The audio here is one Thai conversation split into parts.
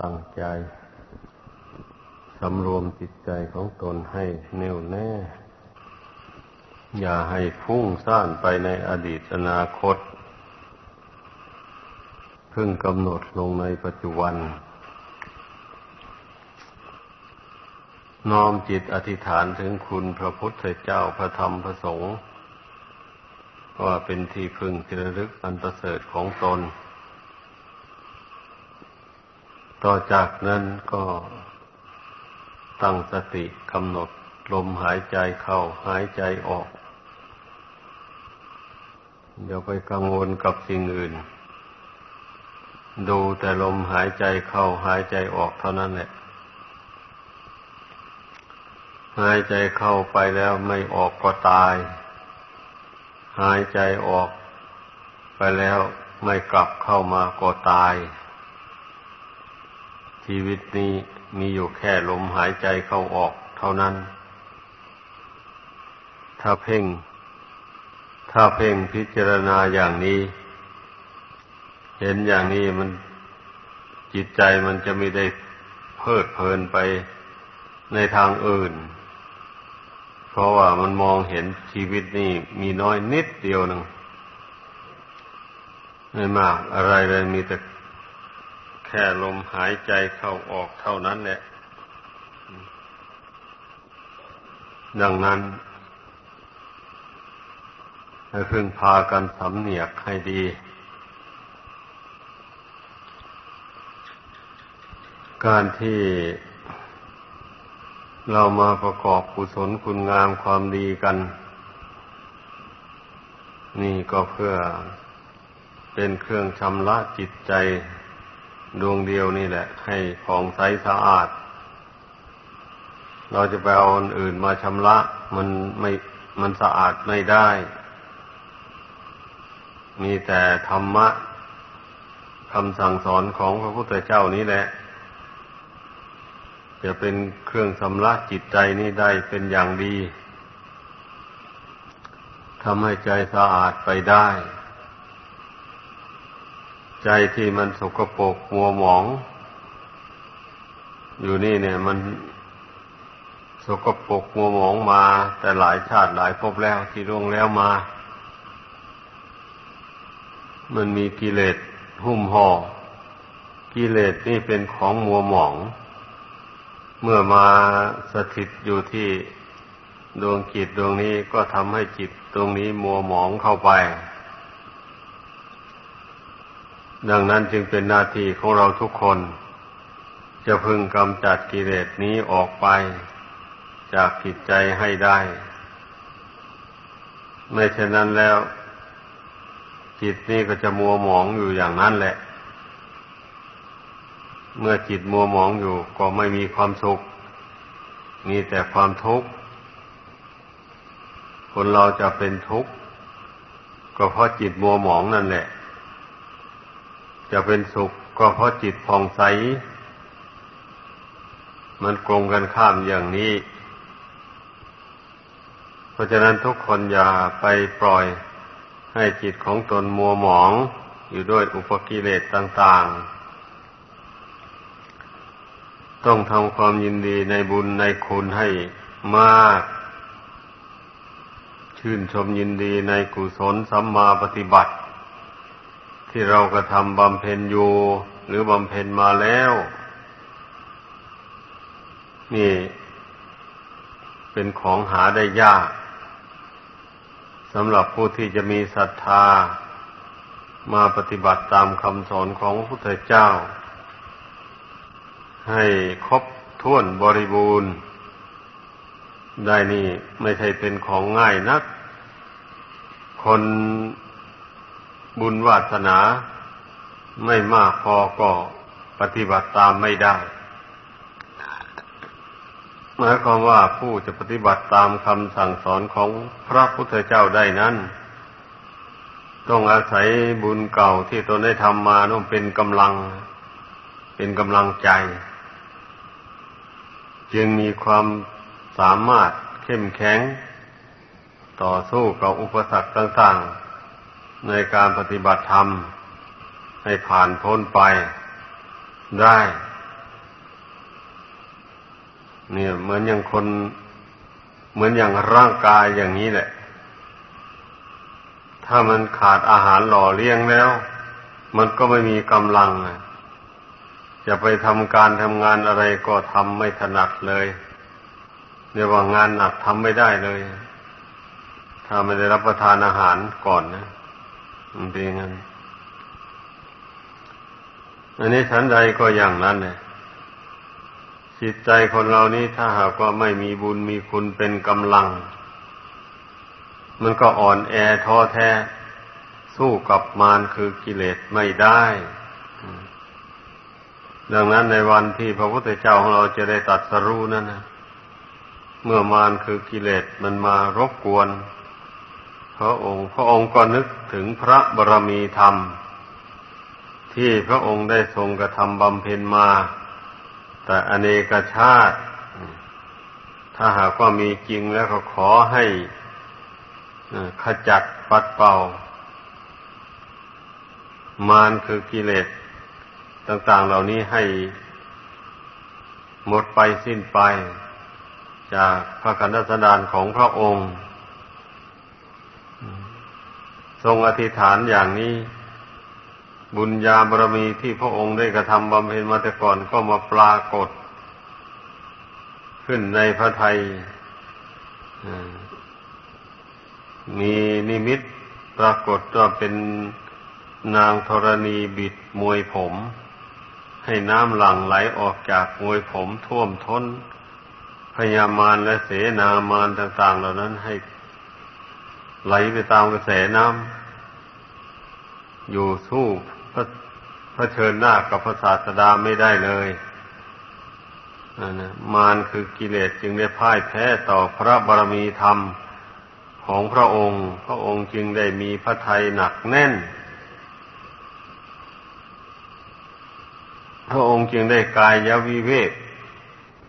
ตั้งใจ สำรวมจิตใจของตนให้แน่วแน่ อย่าให้ฟุ้งซ่านไปในอดีตอนาคต เพิ่งกำหนดลงในปัจจุบัน น้อมจิตอธิษฐานถึงคุณพระพุทธเจ้าพระธรรมพระสงฆ์ว่าเป็นที่พึ่งที่ระลึกอันประเสริฐของตน ต่อจากนั้นก็ตั้งสติกำหนดลมหายใจเข้าหายใจออก อย่าไปกังวลกับสิ่งอื่น ดูแต่ลมหายใจเข้าหายใจออกเท่านั้นแหละ หายใจเข้าไปแล้วไม่ออกก็ตาย หายใจออกไปแล้วไม่กลับเข้ามาก็ตาย ชีวิตนี้มีอยู่แค่ลมหายใจเข้าออกเท่านั้น ถ้าเพ่ง ถ้าเพ่งพิจารณาอย่างนี้ เห็นอย่างนี้มันจิตใจมันจะไม่ได้เพิดเพลินไปในทางอื่น เพราะว่ามันมองเห็นชีวิตนี่มีน้อยนิดเดียวหนึ่งไม่มากอะไรเลยมีแต่ แค่ลมหายใจเข้าออกเท่านั้นแหละ ดังนั้นให้พึงพากันสำเนียกให้ดี การที่เรามาประกอบกุศลคุณงามความดีกัน นี่ก็เพื่อเป็นเครื่องชำระจิตใจ ดวงเดียวนี่แหละ ให้ผ่องใสสะอาด เราจะไปเอาอนอื่นมาชำระ มันไม่มันสะอาดไม่ได้ มีแต่ธรรมะคำสั่งสอนของพระพุทธเจ้านี้แหละ จะเป็นเครื่องชำระจิตใจนี้ได้เป็นอย่างดีทำให้ใจสะอาดไปได้ ใจที่มันสกปรกมัวหมอง อยู่นี่เนี่ย มันสกปรกมัวหมองมา แต่หลายชาติหลายภพแล้วที่ล่วงแล้วมา มันมีกิเลสหุ้มห่อกิเลสนี่เป็นของมัวหมอง เมื่อมาสถิตอยู่ที่ดวงจิตดวงนี้ก็ทำให้จิตตรงนี้มัวหมองเข้าไป ดังนั้นจึงเป็นหน้าที่ของเราทุกคน จะพึงกำจัดกิเลสนี้ออกไป จากจิตใจให้ได้ ไม่เช่นนั้นแล้ว จิตนี้ก็จะมัวหมองอยู่อย่างนั้นแหละ เมื่อจิตมัวหมองอยู่ก็ไม่มีความสุข มีแต่ความทุกข์คนเราจะเป็นทุกข์ก็เพราะจิตมัวหมองนั่นแหละ จะเป็นสุขก็เพราะจิตผ่องใส มันกลงกันข้ามอย่างนี้ เพราะฉะนั้นทุกคนอย่าไปปล่อยให้จิตของตนมัวหมองอยู่ด้วยอุปกิเลสต่าง ๆ ต้องทำความยินดีในบุญในคุณให้มาก ชื่นชมยินดีในกุศลสัมมาปฏิบัติ ที่เรากระทำบำเพ็ญอยู่ หรือบำเพ็ญมาแล้ว นี่ เป็นของหาได้ยากสำหรับผู้ที่จะมีศรัทธา มาปฏิบัติตามคำสอนของพระพุทธเจ้า ให้ครบถ้วนบริบูรณ์ ได้นี่ไม่ใช่เป็นของง่ายนัก คน บุญวาสนาไม่มากพอก็ปฏิบัติตามไม่ได้ หมายความว่าผู้จะปฏิบัติตามคำสั่งสอนของพระพุทธเจ้าได้นั้น ต้องอาศัยบุญเก่าที่ตนได้ทำมาต้องเป็นกำลัง เป็นกำลังใจ จึงมีความสามารถเข้มแข็ง ต่อสู้กับอุปสรรคต่าง ๆ ในการปฏิบัติธรรม ให้ผ่านพ้นไปได้ เนี่ยเหมือนอย่างคน เหมือนอย่างร่างกายอย่างนี้แหละ ถ้ามันขาดอาหารหล่อเลี้ยงแล้ว มันก็ไม่มีกำลังจะไปทำการทำงานอะไรก็ทำไม่ถนัดเลยเรียกว่างานหนักทำไม่ได้เลย ถ้าไม่ได้รับประทานอาหารก่อนนะ มันเป็นงั้น อันนี้ฉันใดก็อย่างนั้นเนี่ยจิตใจคนเรานี้ถ้าหากว่าไม่มีบุญมีคุณเป็นกำลัง มันก็อ่อนแอท้อแท้ สู้กับมารคือกิเลสไม่ได้ ดังนั้นในวันที่พระพุทธเจ้าของเราจะได้ตัดสรู้นั่นนะเมื่อมารคือกิเลสมันมารบกวน พระองค์พระองค์ก็นึกถึงพระบรมีธรรม ที่พระองค์ได้ทรงกระทำบำเพ็ญมา แต่อเนกชาติ ถ้าหากว่ามีจริงแล้วก็ขอให้ขจัดปัดเป่า มารคือกิเลสต่าง ๆ เหล่านี้ให้หมดไปสิ้นไป จากพระกันสดานของพระองค์ ทรงอธิษฐานอย่างนี้ บุญญาบารมีที่พระองค์ได้กระทำบำเพ็ญมาแต่ก่อนก็มาปรากฏ ขึ้นในพระไทยมีนิมิตปรากฏว่าเป็นนางธรณีบิดมวยผม ให้น้ำหลั่งไหลออกจากมวยผมท่วมท้น พยามารและเสนามารต่าง ๆ เหล่านั้นให้ไหลไปตามกระแสน้ำ อยู่สู้พระพระเชิญหน้ากับพระศาสดาไม่ได้เลยนะมารคือกิเลสจึงได้พ่ายแพ้ต่อพระบารมีธรรมของพระองค์ พระองค์จึงได้มีพระทัยหนักแน่น พระองค์จึงได้กายยวิเวก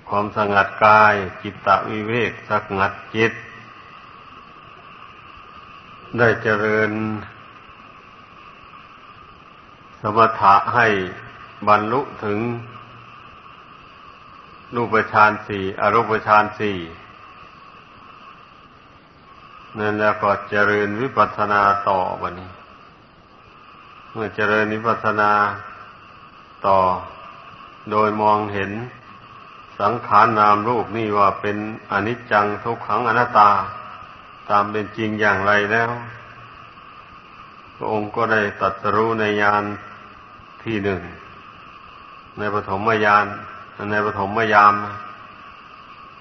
ความสงัดกายจิตตวิเวกสงัดจิต ได้เจริญ สมถะให้บรรลุถึงรูปฌานสี่อรูปฌานสี่นั่นแล้วก็เจริญวิปัสสนาต่อวันนี้ เมื่อเจริญวิปัสสนาต่อ โดยมองเห็นสังขารนามรูปนี่ว่าเป็นอนิจจังทุกขังอนัตตา ตามเป็นจริงอย่างไรแล้ว พระองค์ก็ได้ตัดรู้ในยานที่หนึ่ง ในปฐมยานในปฐมยาม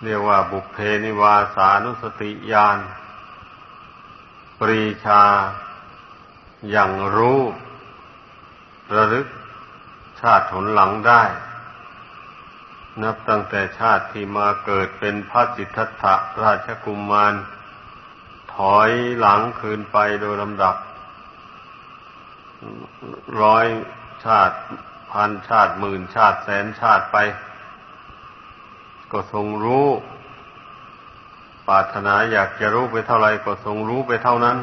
เรียกว่าบุพเพนิวาสานุสติยานปรีชาอย่างรู้ระลึกชาติผลหลังได้ นับตั้งแต่ชาติที่มาเกิดเป็นพระสิทธัตถะราชกุมมาร ถอยหลังคืนไปโดยลำดับ ร้อยชาติพันชาติหมื่นชาติแสนชาติไป ก็ทรงรู้ปรารถนาอยากจะรู้ไปเท่าไรก็ทรงรู้ไปเท่านั้น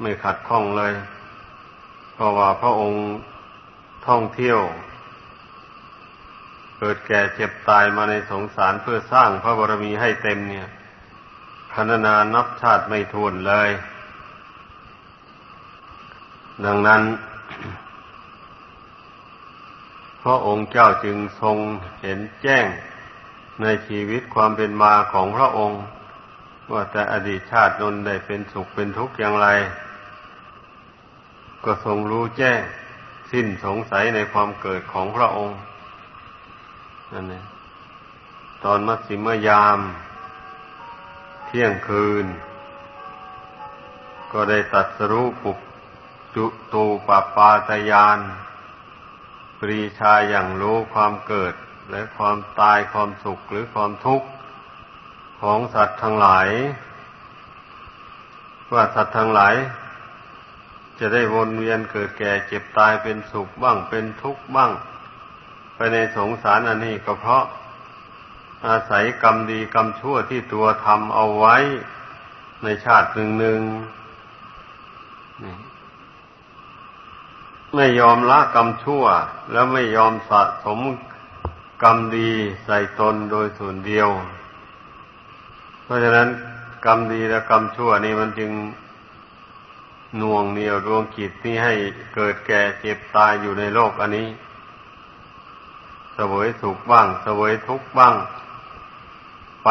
ไม่ขัดข้องเลย เพราะว่าพระองค์ท่องเที่ยว เกิดแก่เจ็บตายมาในสงสารเพื่อสร้างพระบรมีให้เต็มเนี่ยพรรณนานับชาติไม่ทวนเลย ดังนั้น พระองค์เจ้าจึงทรงเห็นแจ้งในชีวิตความเป็นมาของพระองค์ ว่าแต่อดีตชาตินนได้เป็นสุขเป็นทุกข์อย่างไร ก็ทรงรู้แจ้งสิ้นสงสัยในความเกิดของพระองค์นั่นเองตอนมัสิมยาม เที่ยงคืน ก็ได้ตัดสรู้ปุก จุตูปปาตยาน ปรีชาอย่างรู้ความเกิด และความตายความสุขหรือความทุกข์ของสัตว์ทั้งหลาย ว่าสัตว์ทั้งหลาย จะได้วนเวียนเกิดแก่เจ็บตายเป็นสุขบ้างเป็นทุกข์บ้าง ไปในสงสารอันนี้ก็เพราะ อาศัยกรรมดีกรรมชั่วที่ตัวทำเอาไว้ในชาติหนึ่งหนึ่ง ไม่ยอมละกรรมชั่ว แล้วไม่ยอมสะสมกรรมดีใส่ตนโดยส่วนเดียว เพราะฉะนั้นกรรมดีและกรรมชั่วนี่มันจึงน่วงเหนียวดวงจิตนี่ให้เกิดแก่เจ็บตายอยู่ในโลกอันนี้เสวยสุขบ้างเสวยทุกข์บ้าง ไป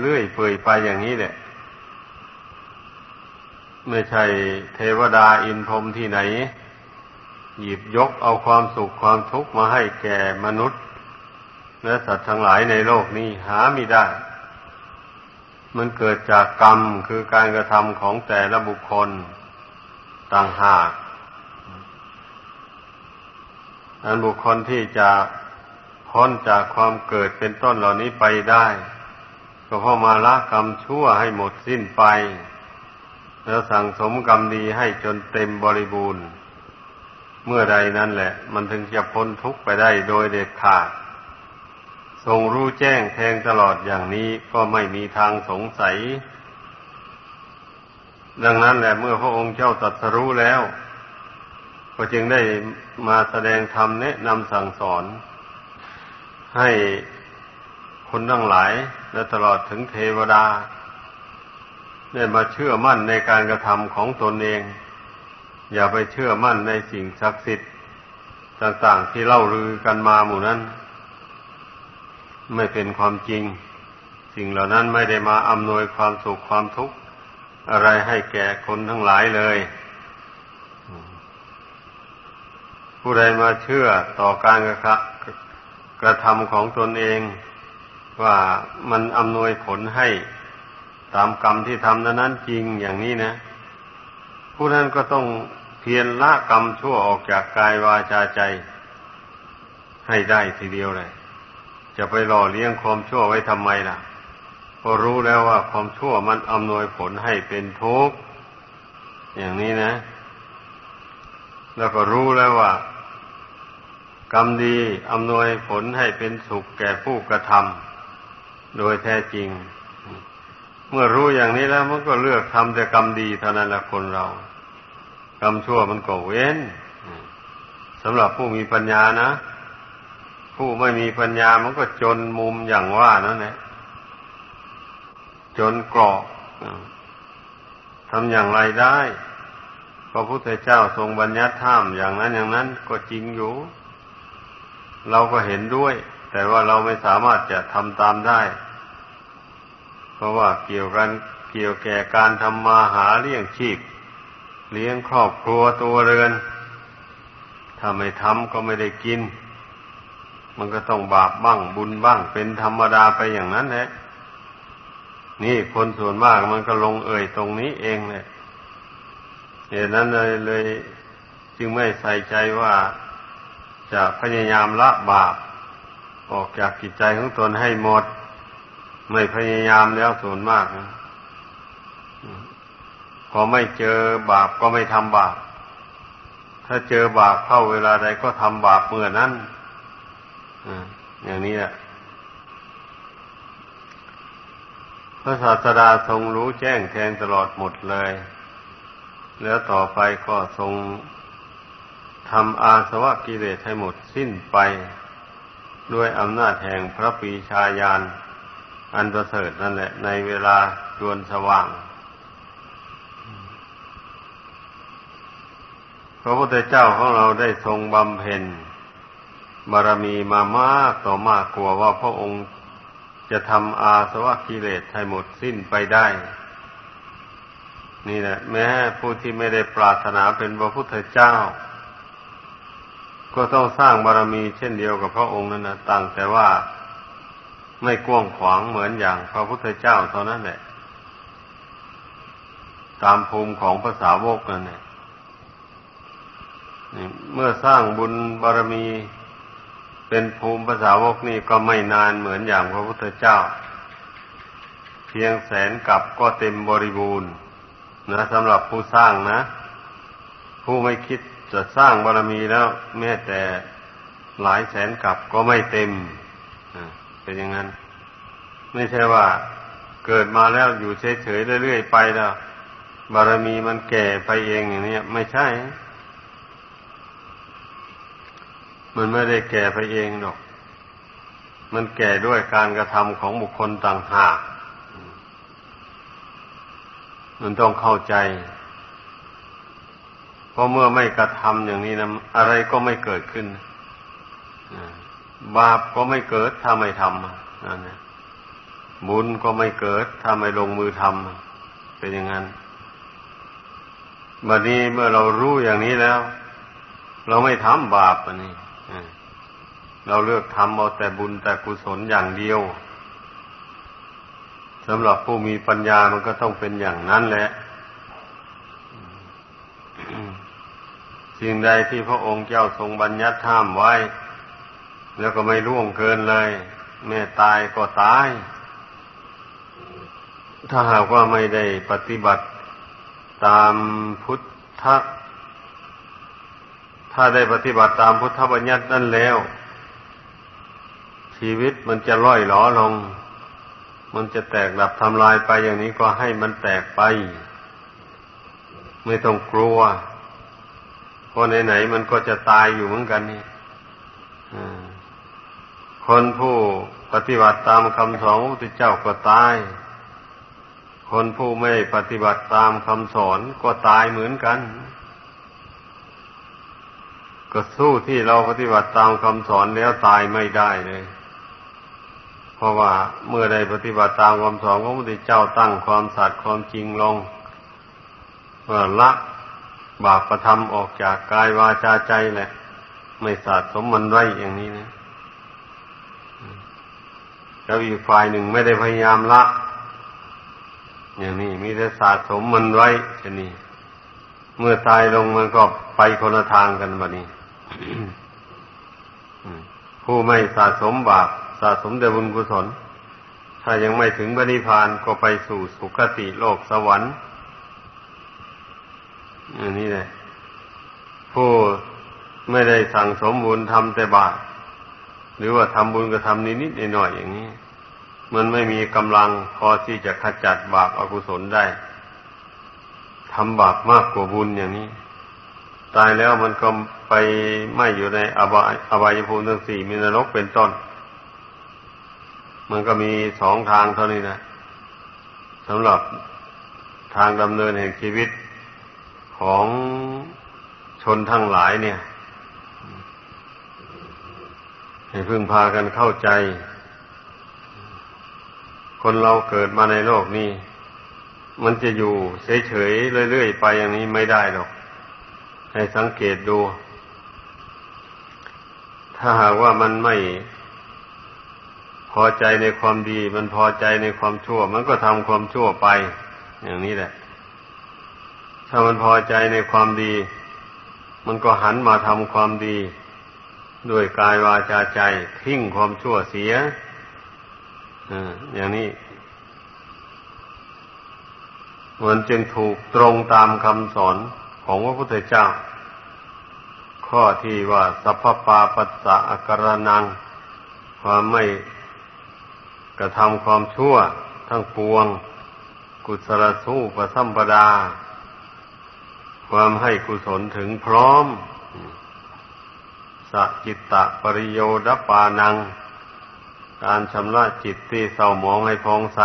เรื่อยเปื่อยไปอย่างนี้แหละไม่ใช่เทวดาอินพรมที่ไหน หยิบยกเอาความสุขความทุกข์มาให้แก่มนุษย์ และสัตว์ทั้งหลายในโลกนี้หาไม่ได้ มันเกิดจากกรรมคือการกระทำของแต่ละบุคคลต่างหากอันบุคคลที่จะพ้นจากความเกิดเป็นต้นเหล่านี้ไปได้ ก็เพราะมาละกรรมชั่วให้หมดสิ้นไป แล้วสั่งสมกรรมดีให้จนเต็มบริบูรณ์ เมื่อใดนั่นแหละ มันถึงจะพ้นทุกข์ไปได้โดยเด็ดขาด ทรงรู้แจ้งแทงตลอดอย่างนี้ก็ไม่มีทางสงสัย ดังนั้นแหละเมื่อพระองค์เจ้าตรัสรู้แล้ว ก็จึงได้มาแสดงธรรมแนะนำสั่งสอน ให้คนทั้งหลาย และตลอดถึงเทวดา ได้มาเชื่อมั่นในการกระทำของตนเอง อย่าไปเชื่อมั่นในสิ่งศักดิ์สิทธิ์ต่าง ๆ ที่เล่าลือกันมาหมู่นั้น ไม่เป็นความจริง สิ่งเหล่านั้นไม่ได้มาอำนวยความสุขความทุกข์อะไรให้แก่คนทั้งหลายเลย ผู้ใดมาเชื่อต่อการกระกระทำของตนเอง ว่ามันอำนวยผลให้ตามกรรมที่ทำนั้นจริงอย่างนี้นะ ผู้นั้นก็ต้อง เพียรละกรรมชั่วออกจากกายวาจาใจ ให้ได้ทีเดียวเลย จะไปหล่อเลี้ยงความชั่วไว้ทำไมล่ะพอรู้แล้วว่าความชั่วมันอำนวยผลให้เป็นทุกข์อย่างนี้นะ แล้วก็รู้แล้วว่า กรรมดีอำนวยผลให้เป็นสุขแก่ผู้กระทำโดยแท้จริง เมื่อรู้อย่างนี้แล้วมันก็เลือกทำแต่กรรมดีเท่านั้นแหละคนเรา กรรมชั่วมันก็เว้นสำหรับผู้มีปัญญานะ ผู้ไม่มีปัญญามันก็จนมุมอย่างว่านั่นแหละจนกรอกทำอย่างไรได้ พระพุทธเจ้าทรงบัญญัติห้ามอย่างนั้นอย่างนั้นก็จริงอยู่ เราก็เห็นด้วย แต่ว่าเราไม่สามารถจะทำตามได้ เพราะว่าเกี่ยวกันเกี่ยวแก่การทำมาหาเลี้ยงชีพ เลี้ยงครอบครัวตัวเรือน ถ้าไม่ทำก็ไม่ได้กิน มันก็ต้องบาปบ้างบุญบ้าง เป็นธรรมดาไปอย่างนั้นแหละนี่คนส่วนมากมันก็ลงเอ่ยตรงนี้เองเนี่ยเหตุนั้นเลยเลย จึงไม่ใส่ใจว่าจะพยายามละบาป ออกจากจิตใจของตนให้หมด ไม่พยายามแล้วส่วนมากนะ พอไม่เจอบาปก็ไม่ทำบาป ถ้าเจอบาปเข้าเวลาใดก็ทำบาปเมื่อนั้นอย่างนี้แหละพระศาสดาทรงรู้แจ้งแทงตลอดหมดเลย แล้วต่อไปก็ทรงทำอาสวะกิเลสให้หมดสิ้นไป ด้วยอำนาจแห่งพระปีชาญาณอันประเสริฐนั่นแหละ ในเวลาจวนสว่าง พระพุทธเจ้าของเราได้ทรงบำเพ็ญบารมีมามากต่อมากกลัวว่าพระองค์จะทำอาสวะกิเลสให้หมดสิ้นไปได้ นี่แหละ แม้ผู้ที่ไม่ได้ปรารถนาเป็นพระพุทธเจ้า ก็ต้องสร้างบารมีเช่นเดียวกับพระองค์นั่นนะต่างแต่ว่าไม่กว้างขวางเหมือนอย่างพระพุทธเจ้าเท่านั้นแหละ ตามภูมิของภาษาวกนั่นแหละ เมื่อสร้างบุญบารมีเป็นภูมิภาษาวกนี่ก็ไม่นานเหมือนอย่างพระพุทธเจ้า เพียงแสนกับก็เต็มบริบูรณ์นะสำหรับผู้สร้างนะ ผู้ไม่คิดจะสร้างบารมีแล้ว แม้แต่หลายแสนกับก็ไม่เต็มเป็นอย่างนั้น ไม่ใช่ว่าเกิดมาแล้วอยู่เฉยๆเรื่อยๆไปแล้วบารมีมันแก่ไปเองอย่างนี้ไม่ใช่ มันไม่ได้แก่ไปเองหรอก มันแก่ด้วยการกระทำของบุคคลต่างหาก มันต้องเข้าใจ เพราะเมื่อไม่กระทำอย่างนี้นะอะไรก็ไม่เกิดขึ้น บาปก็ไม่เกิดถ้าไม่ทำนั่นนะบุญก็ไม่เกิดถ้าไม่ลงมือทำเป็นอย่างนั้นบัดนี้เมื่อเรารู้อย่างนี้แล้ว เราไม่ทำบาปอันนี้ เราเลือกทำเอาแต่บุญแต่กุศลอย่างเดียวสำหรับผู้มีปัญญามันก็ต้องเป็นอย่างนั้นแหละสิ่งใดที่พระองค์เจ้าทรงบัญญัติห้ามไว้ แล้วก็ไม่ล่วงเกินเลย แม่ตายก็ตาย ถ้าหากว่าไม่ได้ปฏิบัติตามพุทธ ถ้าได้ปฏิบัติตามพุทธบัญญัตินั่นแล้ว ชีวิตมันจะล่อยหลอลง มันจะแตกดับทำลายไปอย่างนี้ก็ให้มันแตกไป ไม่ต้องกลัวเพราะไหนๆมันก็จะตายอยู่เหมือนกันนี่คนผู้ปฏิบัติตามคำสอนพระพุทธเจ้าก็ตาย คนผู้ไม่ปฏิบัติตามคำสอนก็ตายเหมือนกัน ก็สู้ที่เราปฏิบัติตามคำสอนแล้วตายไม่ได้เลย เพราะว่าเมื่อใดปฏิบัติตามคำสอนของพระพุทธเจ้าตั้งความสัตย์ความจริงลงว่าละบาปประทำออกจากกายวาจาใจแหละ ไม่สะสมมันไว้อย่างนี้นะแล้วอีกฝ่ายหนึ่งไม่ได้พยายามละ อย่างนี้มีแต่สะสมมันไว้ชนี้ เมื่อตายลงมันก็ไปคนละทางกันบะนี้ ผู้ไม่สะสมบาปสะสมแต่บุญกุศล ถ้ายังไม่ถึงบริพานก็ไปสู่สุคติโลกสวรรค์อันนี้แหละผู้ไม่ได้สั่งสมบุญทำแต่บาปหรือว่าทำบุญก็ทำนิดๆหน่อยๆอย่างนี้ มันไม่มีกำลังพอที่จะขจัดบาปอากุศลได้ทำบาปมากกว่าบุญอย่างนี้ ตายแล้วมันก็ ไปไม่อยู่ในอบายอบายภูมิทั้งสี่มีนรกเป็นต้น มันก็มีสองทางเท่านี้นะสำหรับทางดำเนินแห่งชีวิตของชนทั้งหลายเนี่ย ให้พึ่งพากันเข้าใจ คนเราเกิดมาในโลกนี้ มันจะอยู่เฉยๆเรื่อยๆไปอย่างนี้ไม่ได้หรอก ให้สังเกตดู ถ้าหากว่ามันไม่พอใจในความดี มันพอใจในความชั่ว มันก็ทำความชั่วไป อย่างนี้แหละ ถ้ามันพอใจในความดี มันก็หันมาทำความดีด้วยกายวาจาใจทิ้งความชั่วเสียอย่างนี้มันจึงถูกตรงตามคำสอนของพระพุทธเจ้า ข้อที่ว่าสัพพปาปัสสะอกรนัง ความไม่กระทำความชั่ว ทั้งปวง กุศลสู้ประสัมปดา ความให้กุศลถึงพร้อมสจิตตะปริโยดปานัง การชำระจิตที่เศร้าหมองให้พองใส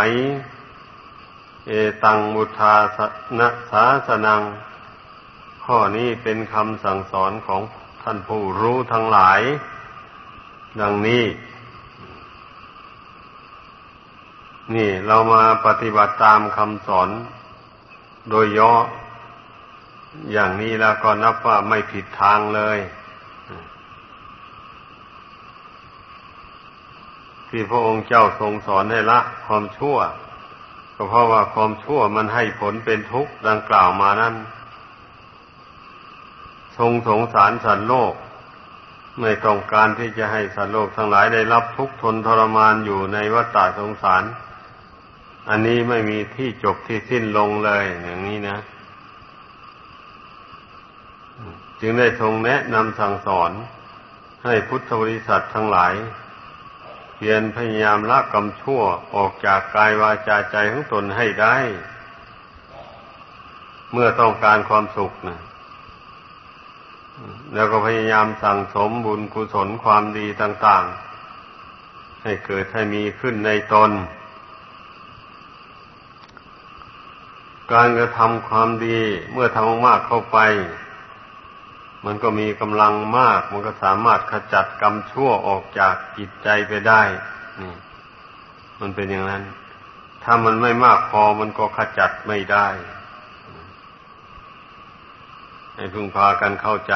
เอตังมุทาสนสาสนัง ข้อนี้เป็นคำสั่งสอนของท่านผู้รู้ทั้งหลาย ดังนี้ นี่เรามาปฏิบัติตามคำสอน โดยย่ออย่างนี้แล้วก็นับว่าไม่ผิดทางเลย ที่พระองค์เจ้าทรงสอนให้ละ ความชั่ว ก็เพราะว่าความชั่วมันให้ผลเป็นทุกข์ดังกล่าวมานั้น ทรงสงสารสัตว์โลก ไม่ต้องการที่จะให้สัตว์โลกทั้งหลายได้รับทุกข์ทนทรมานอยู่ในวัฏสงสาร อันนี้ไม่มีที่จบที่สิ้นลงเลยอย่างนี้นะ จึงได้ทรงแนะนำสั่งสอน ให้พุทธบริษัททั้งหลายเพียรพยายามละกรรมชั่วออกจากกายวาจาใจของตนให้ได้ เมื่อต้องการความสุขนะ แล้วก็พยายามสั่งสมบุญกุศลความดีต่าง ๆ ให้เกิดให้มีขึ้นในตน การกระทำความดีเมื่อทำมากเข้าไป มันก็มีกำลังมาก มันก็สามารถขจัดกรรมชั่วออกจากจิตใจไปได้ นี่ มันเป็นอย่างนั้น ถ้ามันไม่มากพอมันก็ขจัดไม่ได้ ให้พึงพากันเข้าใจ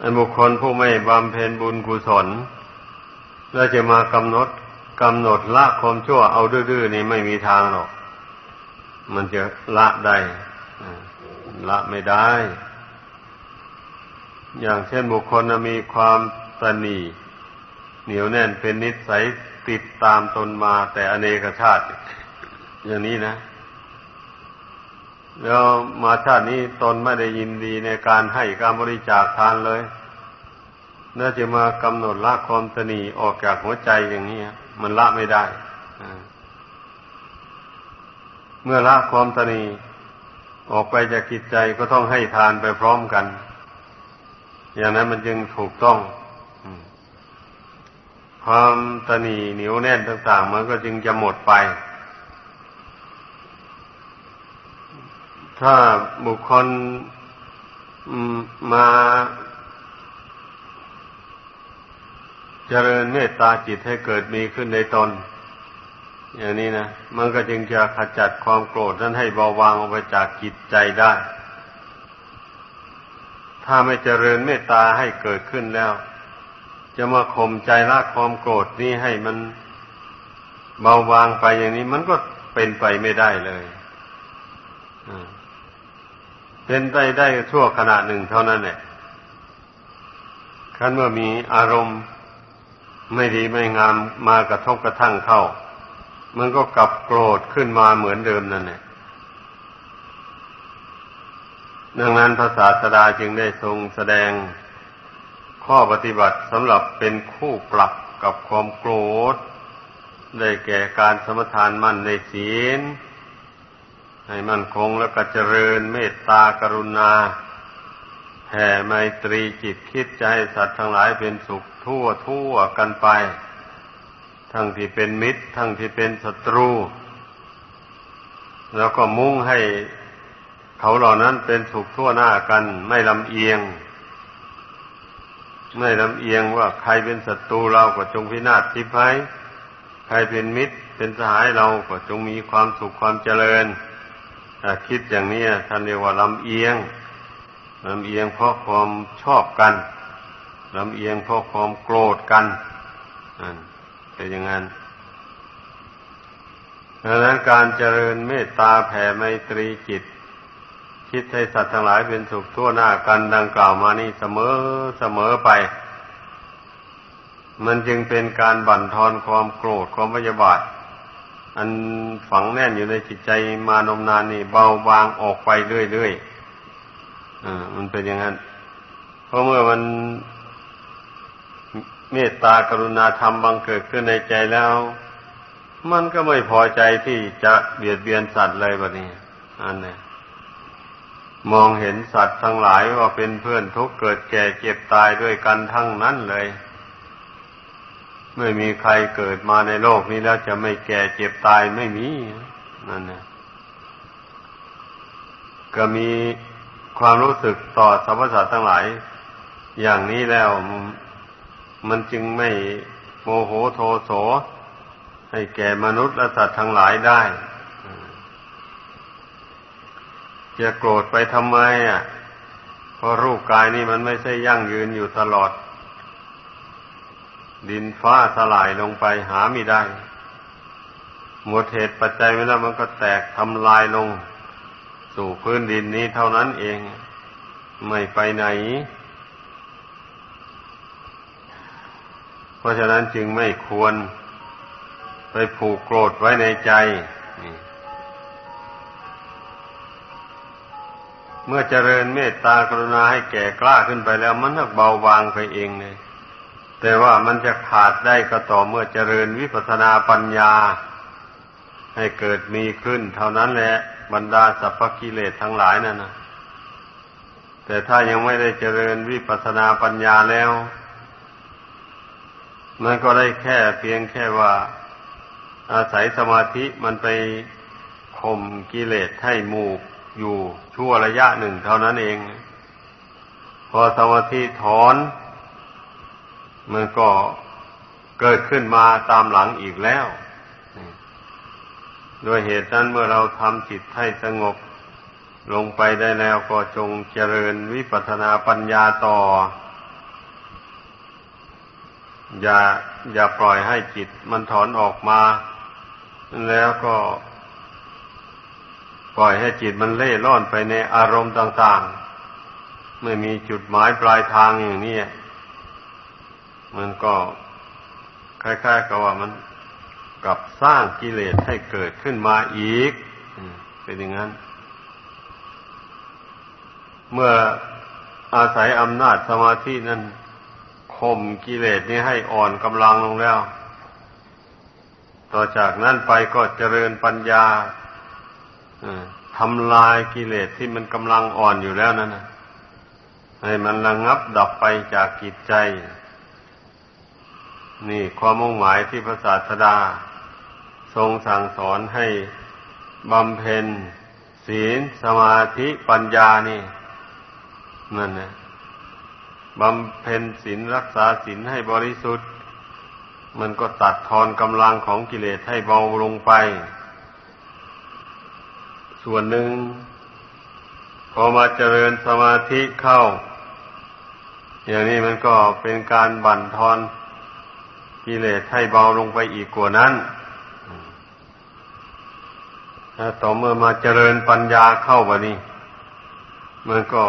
อันบุคคลผู้ไม่บำเพ็ญบุญกุศล แล้วจะมากำหนดกำหนดละความชั่วเอาดื้อๆนี่ไม่มีทางหรอก มันจะละได้ละไม่ได้ อย่างเช่นบุคคลมีความตนีเหนียวแน่นเป็นนิสัยติดตามตนมาแต่อเนกชาติ อย่างนี้นะ แล้วมาชาตินี้ตนไม่ได้ยินดีในการให้การบริจาคทานเลยน่าจะมากำหนดละความตนีออกจากหัวใจอย่างนี้มันละไม่ได้เมื่อละความตนีออกไปจากจิตใจก็ต้องให้ทานไปพร้อมกัน อย่างนั้นมันจึงถูกต้องความตนีเหนียวแน่นต่าง ๆ มันก็จึงจะหมดไป ถ้าบุคคลมาเจริญเมตตาจิตให้เกิดมีขึ้นในตน อย่างนี้นะมันก็จึงจะขจัดความโกรธนั้นให้เบาบางออกไปจากจิตใจได้ ถ้าไม่เจริญเมตตาให้เกิดขึ้นแล้ว จะมาข่มใจละความโกรธนี้ให้มันเบาบางไปอย่างนี้ มันก็เป็นไปไม่ได้เลยอ่า เป็นไปได้ชั่วขณะหนึ่งเท่านั้นแหละคันเมื่อมีอารมณ์ไม่ดีไม่งามมากระทบกระทั่งเข้า มันก็กลับโกรธขึ้นมาเหมือนเดิมนั่นแหละดังนั้นภาษาสดาจึงได้ทรงแสดงข้อปฏิบัติสำหรับเป็นคู่ปรับกับความโกรธ ได้แก่การสมทานมั่นในศีล ให้มั่นคงแล้วก็เจริญเมตตากรุณาแผ่ไมตรีจิตคิดใจสัตว์ทั้งหลายเป็นสุขทั่วทั่วกันไป ทั้งที่เป็นมิตร ทั้งที่เป็นศัตรู แล้วก็มุ่งให้เขาเหล่านั้นเป็นสุขทั่วหน้ากัน ไม่ลำเอียง ไม่ลำเอียงว่าใครเป็นศัตรูเราก็จงพินาศทิพายใครเป็นมิตร เป็นสหายเราก็จงมีความสุขความเจริญ คิดอย่างนี้ท่านเรียกว่าลำเอียงลำเอียงเพราะความชอบกันลำเอียงเพราะความโกรธกันนั่นเป็นอย่างนั้นดังนั้นการเจริญเมตตาแผ่ไมตรีจิต คิดให้สัตว์ทั้งหลายเป็นสุขทั่วหน้ากันดังกล่าวมานี่เสมอเสมอไป มันจึงเป็นการบั่นทอนความโกรธความพยาบาท อันฝังแน่นอยู่ในจิตใจมานมนานนี่ เบาบางออกไปเรื่อยๆอ่ามันเป็นอย่างนั้น เพราะเมื่อมันเมตตากรุณาธรรมบังเกิดขึ้นในใจแล้ว มันก็ไม่พอใจที่จะเบียดเบียนสัตว์เลยแบบนี้อันนี้มองเห็นสัตว์ทั้งหลายว่าเป็นเพื่อนทุกเกิดแก่เจ็บตายด้วยกันทั้งนั้นเลย ไม่มีใครเกิดมาในโลกนี้แล้วจะไม่แก่เจ็บตายไม่มีนั่นนะก็มีความรู้สึกต่อสรรพสัตว์ทั้งหลาย อย่างนี้แล้วมันจึงไม่โมโหโทโส ให้แก่มนุษย์และสัตว์ทั้งหลายได้ จะโกรธไปทำไมอะเพราะรูปกายนี่มันไม่ใช่ยั่งยืนอยู่ตลอด ดินฟ้าสลายลงไปหาไม่ได้ หมดเหตุปัจจัยไปแล้วมันก็แตกทำลายลง สู่พื้นดินนี้เท่านั้นเอง ไม่ไปไหน เพราะฉะนั้นจึงไม่ควรไปผูกโกรธไว้ในใจ เมื่อเจริญเมตตากรุณาให้แก่กล้าขึ้นไปแล้ว มันก็เบาบางไปเองเลย แต่ว่ามันจะขาดได้ก็ต่อเมื่อเจริญวิปัสนาปัญญา ให้เกิดมีขึ้น เท่านั้นแหละบรรดาสัพพกิเลสทั้งหลายนั่นนะแต่ถ้ายังไม่ได้เจริญวิปัสนาปัญญาแล้วมันก็ได้แค่เพียงแค่ว่า อาศัยสมาธิมันไปข่มกิเลสให้หมู่อยู่ชั่วระยะหนึ่งเท่านั้นเอง พอสมาธิถอน มันก็เกิดขึ้นมาตามหลังอีกแล้วโดยเหตุนั้นเมื่อเราทำจิตให้สงบ ลงไปได้แล้วก็จงเจริญวิปัสสนาปัญญาต่อ อย่าอย่าปล่อยให้จิตมันถอนออกมา แล้วก็ ปล่อยให้จิตมันเล่ร่อนไปในอารมณ์ต่าง ๆ ไม่มีจุดหมายปลายทางอย่างนี้ มันก็คล้ายๆกับว่ามันกับสร้างกิเลสให้เกิดขึ้นมาอีก เป็นอย่างนั้น เมื่ออาศัยอำนาจสมาธินั้นข่มกิเลสนี้ให้อ่อนกำลังลงแล้ว ต่อจากนั้นไปก็เจริญปัญญาทำลายกิเลสที่มันกำลังอ่อนอยู่แล้วนั่นให้มันระงงับดับไปจากจิตใจ นี่ความมุ่งหมายที่พระศาสดา ทรงสั่งสอนให้บำเพ็ญศีลสมาธิปัญญานี่นั่นนะบำเพ็ญศีลรักษาศีลให้บริสุทธิ์ มันก็ตัดทอนกำลังของกิเลสให้เบาลงไป ส่วนหนึ่ง พอมาเจริญสมาธิเข้า อย่างนี้มันก็เป็นการบั่นทอน กิเลสให้เบาลงไปอีกกว่านั้นต่อเมื่อมาเจริญปัญญาเข้าบะนี้ มันก็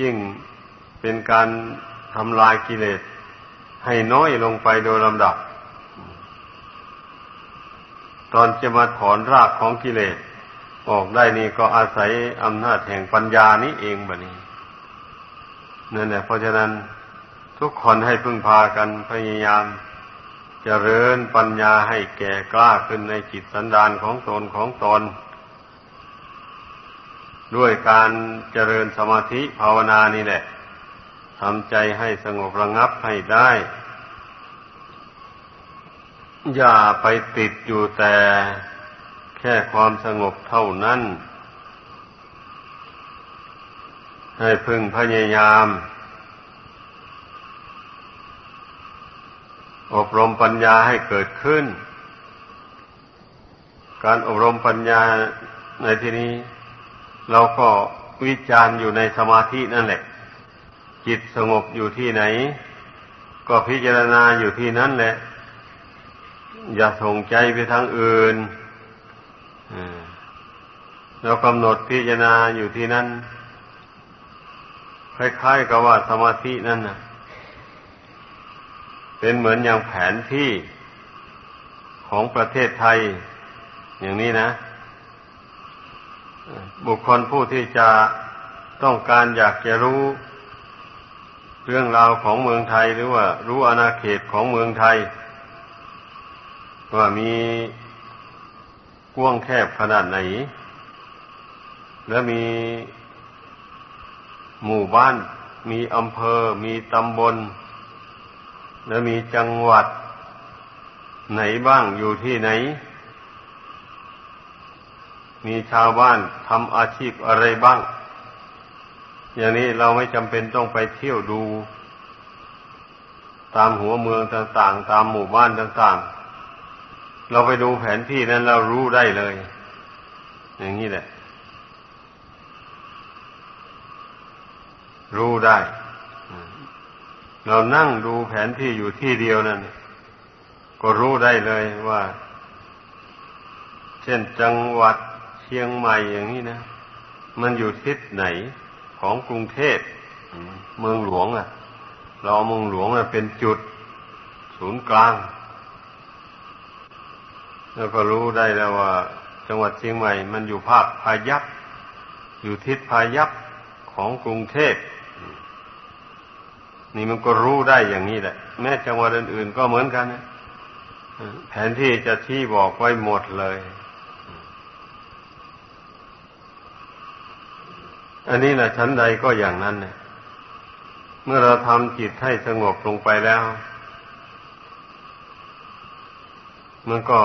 ยิ่งเป็นการทำลายกิเลสให้น้อยลงไปโดยลำดับ ตอนจะมาถอนรากของกิเลสออกได้นี่ก็อาศัยอำนาจแห่งปัญญานี้เองบะนี้นั่นแหละเพราะฉะนั้นทุกคนให้พึ่งพากันพยายาม เจริญปัญญาให้แก่กล้าขึ้นในจิตสันดานของตนของตน ด้วยการเจริญสมาธิภาวนานี่แหละทำใจให้สงบระงับให้ได้ อย่าไปติดอยู่แต่แค่ความสงบเท่านั้น ให้พึงพยายาม อบรมปัญญาให้เกิดขึ้น การอบรมปัญญาในที่นี้ เราก็วิจารณ์อยู่ในสมาธินั่นแหละ จิตสงบอยู่ที่ไหน ก็พิจารณาอยู่ที่นั้นแหละ อย่าส่งใจไปทางอื่นเรากำหนดพิจารณาอยู่ที่นั้นคล้ายๆกับว่าสมาธินั่นนะ เป็นเหมือนอย่างแผนที่ของประเทศไทย อย่างนี้นะ บุคคลผู้ที่จะต้องการอยากจะรู้ เรื่องราวของเมืองไทยหรือว่ารู้อาณาเขตของเมืองไทย ว่ามีกว้างแคบขนาดไหน และมีหมู่บ้าน มีอำเภอ มีตำบล แล้วมีจังหวัด ไหนบ้างอยู่ที่ไหน มีชาวบ้านทำอาชีพอะไรบ้าง อย่างนี้เราไม่จำเป็นต้องไปเที่ยวดู ตามหัวเมืองต่างๆ ตามหมู่บ้านต่างๆ เราไปดูแผนที่นั้นเรารู้ได้เลย อย่างนี้แหละ รู้ได้ เรานั่งดูแผนที่อยู่ที่เดียวนั่นก็รู้ได้เลยว่า เช่นจังหวัดเชียงใหม่อย่างนี้นะมันอยู่ทิศไหนของกรุงเทพเมืองหลวง อะ เราเมืองหลวงเป็นจุดศูนย์กลาง แล้วก็รู้ได้แล้วว่า จังหวัดเชียงใหม่ มันอยู่ภาคพายัพอยู่ทิศพายัพของกรุงเทพ นี่มันก็รู้ได้อย่างนี้แหละ แม้จังหวัดอื่นๆก็เหมือนกันนะแผนที่จะที่บอกไว้หมดเลย อันนี้แหละชั้นใดก็อย่างนั้นเนี่ยเมื่อเราทำจิตให้สงบลงไปแล้ว มันก็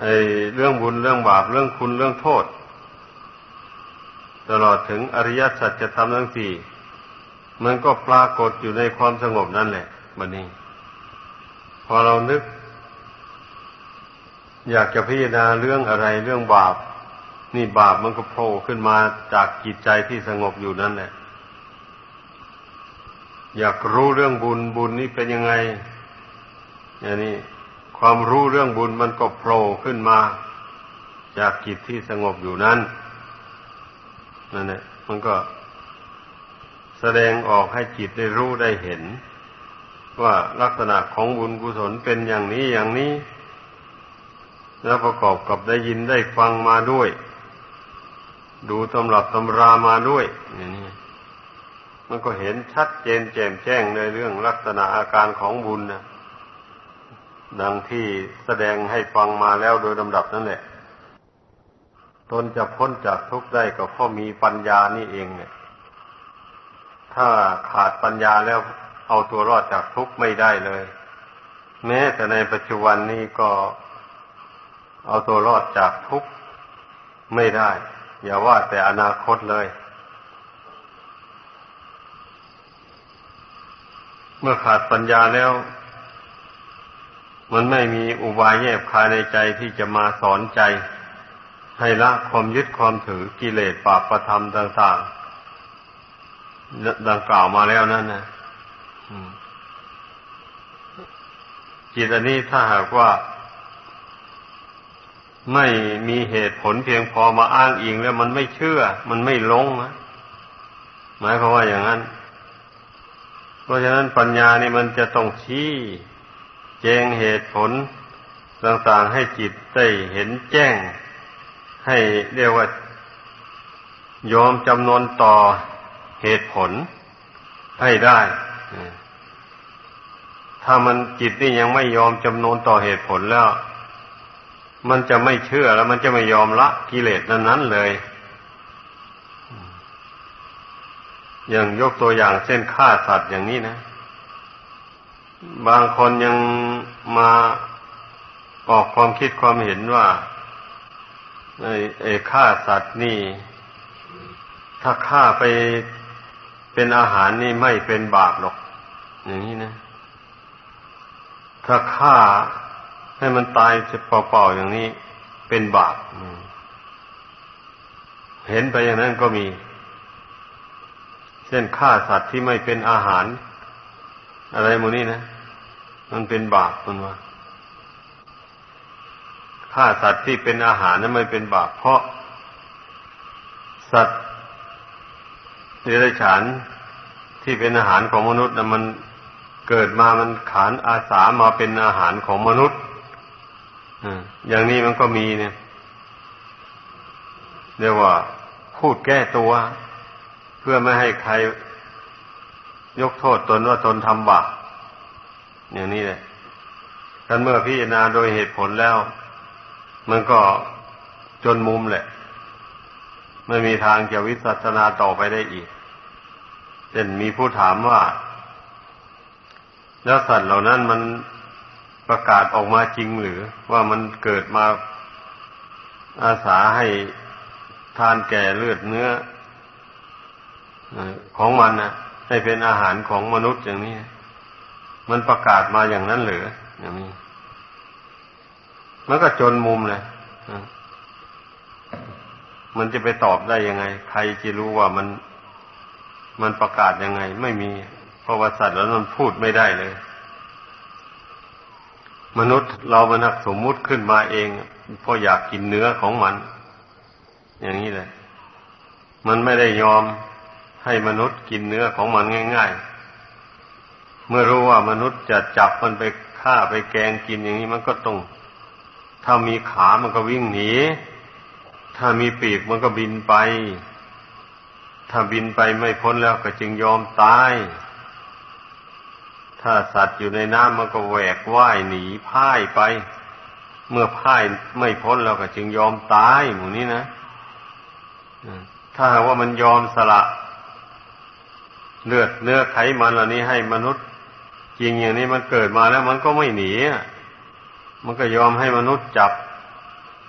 ไอเรื่องบุญเรื่องบาปเรื่องคุณเรื่องโทษ ตลอดถึงอริยสัจจะทำทั้งสี่มันก็ปรากฏอยู่ในความสงบนั่นแหละบันนี้ พอเรานึก อยากจะพิจารณาเรื่องอะไรเรื่องบาป นี่บาปมันก็โผล่ขึ้นมาจากจิตใจที่สงบอยู่นั่นแหละ อยากรู้เรื่องบุญบุญนี่เป็นยังไงอย่างนี้ความรู้เรื่องบุญมันก็โผล่ขึ้นมา จากจิตที่สงบอยู่นั้น นั่นแหละมันก็แสดงออกให้จิตได้รู้ได้เห็น ว่าลักษณะของบุญกุศลเป็นอย่างนี้อย่างนี้ แล้วประกอบกับได้ยินได้ฟังมาด้วย ดูตำรับตำรามาด้วยอย่างนี้มันก็เห็นชัดเจนแจ่มแจ้งในเรื่องลักษณะอาการของบุญนะดังที่แสดงให้ฟังมาแล้วโดยลำดับนั่นแหละ ตนจะพ้นจากทุกข์ได้ก็เพราะมีปัญญานี่เองเนี่ย ถ้าขาดปัญญาแล้วเอาตัวรอดจากทุกข์ไม่ได้เลย แม้แต่ในปัจจุบันนี้ก็เอาตัวรอดจากทุกข์ไม่ได้ อย่าว่าแต่อนาคตเลย เมื่อขาดปัญญาแล้ว มันไม่มีอุบายแยบคายในใจที่จะมาสอนใจ ให้ละความยึดความถือกิเลสปาประธรรมต่างๆ ดังกล่าวมาแล้วนั่นนะจิตอันนี้ถ้าหากว่า ไม่มีเหตุผลเพียงพอมาอ้างอิงแล้วมันไม่เชื่อ มันไม่ลงนะหมายความว่าอย่างนั้น เพราะฉะนั้นปัญญานี่มันจะต้องชี้แจงเหตุผลต่างๆให้จิตได้เห็นแจ้ง ให้เรียกว่ายอมจำนวนต่อเหตุผลให้ได้ ถ้ามันจิตนี่ยังไม่ยอมจำนวนต่อเหตุผลแล้ว มันจะไม่เชื่อแล้วมันจะไม่ยอมละกิเลสนั้นเลย อย่างยกตัวอย่างเช่นฆ่าสัตว์อย่างนี้นะ บางคนยังมาออกความคิดความเห็นว่า ไอ้ฆ่าสัตว์นี่ ถ้าฆ่าไปเป็นอาหารนี่ไม่เป็นบาปหรอก อย่างนี้นะ ถ้าฆ่าให้มันตายจะเปล่าๆอย่างนี้ เป็นบาปเห็นไปอย่างนั้นก็มี เช่นฆ่าสัตว์ที่ไม่เป็นอาหาร อะไรโมนี่นะ มันเป็นบาปมันว่า ฆ่าสัตว์ที่เป็นอาหารนั้นไม่เป็นบาปเพราะ สัตว์เดรัจฉานที่เป็นอาหารของมนุษย์นะมันเกิดมามันขานอาสามาเป็นอาหารของมนุษย์อย่างนี้มันก็มีเนี่ยเรียกว่าพูดแก้ตัว เพื่อไม่ให้ใครยกโทษตนว่าตนทำบาปอย่างนี้แหละท่านเมื่อพิจารณาโดยเหตุผลแล้ว มันก็จนมุมแหละ ไม่มีทางจะวิสัชนาต่อไปได้อีกเช่นมีผู้ถามว่า แล้วสัตว์เหล่านั้นมันประกาศออกมาจริงหรือ ว่ามันเกิดมาอาสาให้ทานแก่เลือดเนื้อของมันนะให้เป็นอาหารของมนุษย์อย่างนี้ มันประกาศมาอย่างนั้นหรืออย่างนี้ มันก็จนมุมเลยมันจะไปตอบได้ยังไง ใครจะรู้ว่ามันมันประกาศยังไง ไม่มีเพราะว่าสัตว์แล้วมันพูดไม่ได้เลย มนุษย์เรามันนักสมมุติขึ้นมาเองเพราะอยากกินเนื้อของมัน อย่างนี้เลยมันไม่ได้ยอมให้มนุษย์กินเนื้อของมันง่าย ๆ เมื่อรู้ว่ามนุษย์จะจับมันไปฆ่าไปแกงกินอย่างนี้มันก็ต้อง ถ้ามีขามันก็วิ่งหนี ถ้ามีปีกมันก็บินไป ถ้าบินไปไม่พ้นแล้วก็จึงยอมตาย ถ้าสัตว์อยู่ในน้ำมันก็แหวกว่ายหนีพ่ายไป เมื่อพ่ายไม่พ้นแล้วก็จึงยอมตายหมูนี้นะ ถ้าว่ามันยอมสละเลือดเนื้อไขมันเหล่านี้ให้มนุษย์จริงอย่างนี้มันเกิดมาแล้วมันก็ไม่หนี มันก็ยอมให้มนุษย์จับ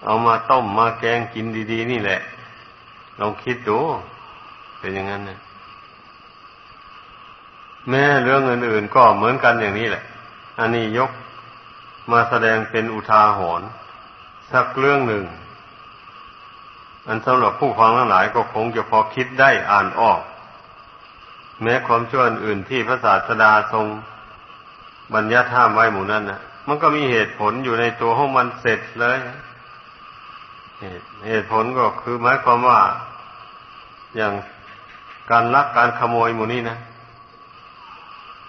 เอามาต้มมาแกงกินดี ๆ นี่แหละ ลองคิดดู เป็นอย่างนั้นนะแม่เรื่องอื่นๆก็เหมือนกันอย่างนี้แหละ อันนี้ยกมาแสดงเป็นอุทาหรณ์สักเรื่องหนึ่ง อันสำหรับผู้ฟังทั้งหลายก็คงจะพอคิดได้อ่านออก แม้ความชั่วอื่นที่พระศาสดาทรงบัญญัติห้ามไว้หมู่นั้นนะ มันก็มีเหตุผลอยู่ในตัวของมันเสร็จเลยเหตุผลก็คือหมายความว่า อย่างการลักการขโมยหมู่นี้นะ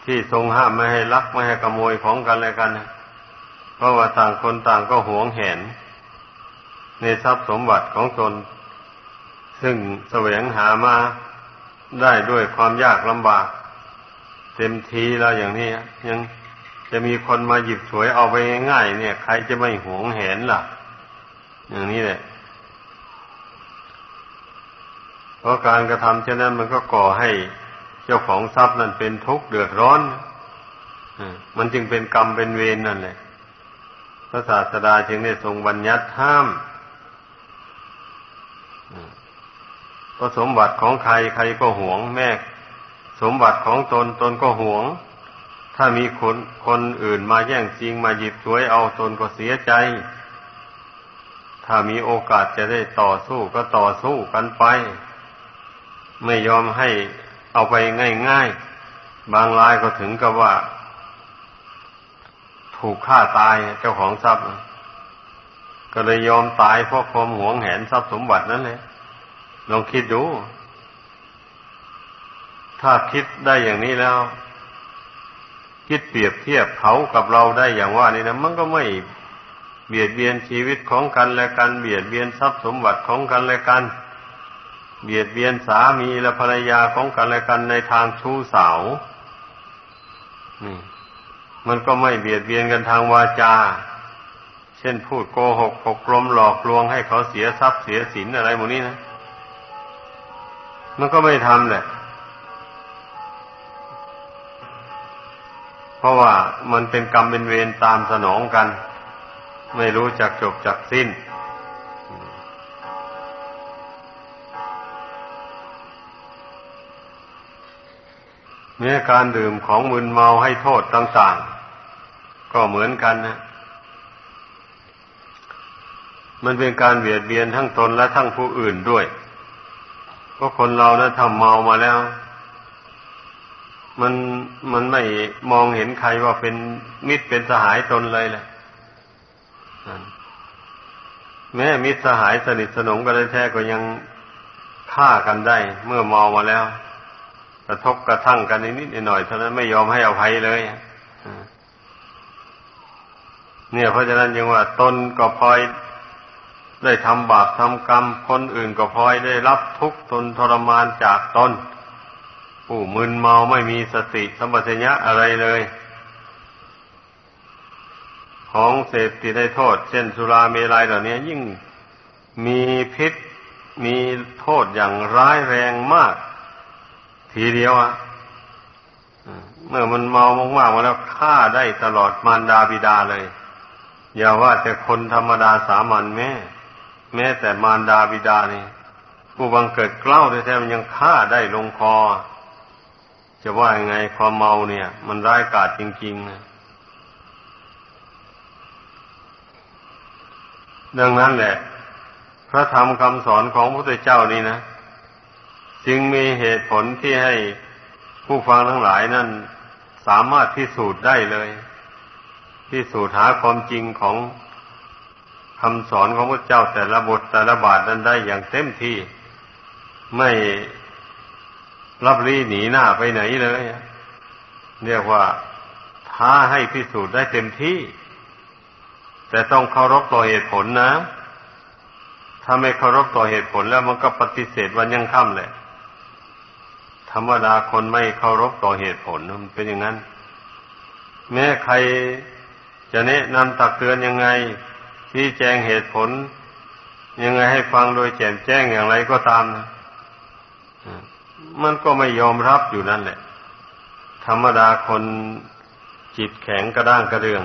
ที่ทรงห้ามไม่ให้ลักไม่ให้ขโมยของกันอะไรกันนะเพราะว่าต่างคนต่างก็หวงแหน ในทรัพย์สมบัติของตน ซึ่งแสวงหามาได้ด้วยความยากลำบาก เต็มทีแล้วอย่างนี้ยัง จะมีคนมาหยิบฉวยเอาไปง่ายเนี่ย ใครจะไม่หวงแหนล่ะ อย่างนี้แหละเพราะการกระทำเช่นนั้นมันก็ก่อให้เจ้าของทรัพย์นั้นเป็นทุกข์เดือดร้อนมันจึงเป็นกรรมเป็นเวรนนั่นแหละพระศาสดาจึงได้ทรงบัญญัติห้ามเพระสมบัติของใครใครก็หวงแม่สมบัติของตนตนก็หวง ถ้ามีคนคนอื่นมาแย่งจริงมาหยิบช่วยเอาตนก็เสียใจ ถ้ามีโอกาสจะได้ต่อสู้ก็ต่อสู้กันไป ไม่ยอมให้เอาไปง่ายๆ บางรายก็ถึงกับว่า ถูกฆ่าตายเจ้าของทรัพย์ ก็เลยยอมตายเพราะความหวงแหนทรัพย์สมบัตินั่นเลยลองคิดดู ถ้าคิดได้อย่างนี้แล้ว คิดเปรียบเทียบเขากับเราได้อย่างว่านี่นะมันก็ไม่เบียดเบียนชีวิตของกันและกัน เบียดเบียนทรัพย์สมบัติของกันและกัน เบียดเบียนสามีและภรรยาของกันและกันในทางชู้สาวนี่มันก็ไม่เบียดเบียนกันทางวาจา เช่นพูดโกหกหกลมหลอกลวงให้เขาเสียทรัพย์เสียสินอะไรหมดนี้นะ มันก็ไม่ทำแหละ เพ ราะว่ามันเป็นกรรมเป็นเวรตามสนองกัน ไม่รู้จักจบจักสิ้น แม้การดื่มของมึนเมาให้โทษต่างๆ ก็เหมือนกันนะ มันเป็นการเบียดเบียนทั้งตนและทั้งผู้อื่นด้วย เพราะคนเรานะทำเมามาแล้ว มันมันไม่มองเห็นใครว่าเป็นมิตรเป็นสหายตนเลยแหละแม้มิตรสหายสนิทสนมกันแท้ก็ยังฆ่ากันได้ เมื่อเมามาแล้ว กระทบกระทั่งกันนิดหน่อยเท่านั้นไม่ยอมให้อภัยเลยเนี่ยเพราะฉะนั้นยังว่าตนก็พลอยได้ทำบาปทำกรรม คนอื่นก็พลอยได้รับทุกข์ทนทรมานจากตน ผู้มึนเมาไม่มีสติสัมปชัญญะอะไรเลย ของเสพติดได้โทษ เช่นสุราเมลัยเหล่านี้ยิ่งมีพิษมีโทษอย่างร้ายแรงมาก ทีเดียวอะเมื่อมันเมามากๆมาแล้วฆ่าได้ตลอดมารดาบิดาเลย อย่าว่าแต่คนธรรมดาสามัญแม่ แม้แต่มารดาบิดานี่ผู้บังเกิดเกล้าแท้ๆมันยังฆ่าได้ลงคอ จะว่ายังไงความเมาเนี่ย มันร้ายกาจจริงๆนะดังนั้นแหละ พระธรรมคำสอนของพระพุทธเจ้านี่นะจึงมีเหตุผลที่ให้ผู้ฟังทั้งหลายนั้นสามารถพิสูจน์ได้เลยพิสูจน์หาความจริงของคำสอนของพระเจ้าแต่ละบทแต่ละบาทนั้นได้อย่างเต็มที่ ไม่ รับรีหนีหน้าไปไหนเลยเรียกว่าท้าให้พิสูจน์ได้เต็มที่ แต่ต้องเคารพต่อเหตุผลนะ ถ้าไม่เคารพต่อเหตุผลแล้วมันก็ปฏิเสธวันยังค่ำแหละ ธรรมดาคนไม่เคารพต่อเหตุผลมันเป็นอย่างนั้น แม้ใครจะแนะนำตักเตือนยังไงที่แจงเหตุผล ยังไงให้ฟังโดยแจ่มแจ้งอย่างไรก็ตามนะ มันก็ไม่ยอมรับอยู่นั่นแหละ ธรรมดาคนจิตแข็งกระด้างกระเดือง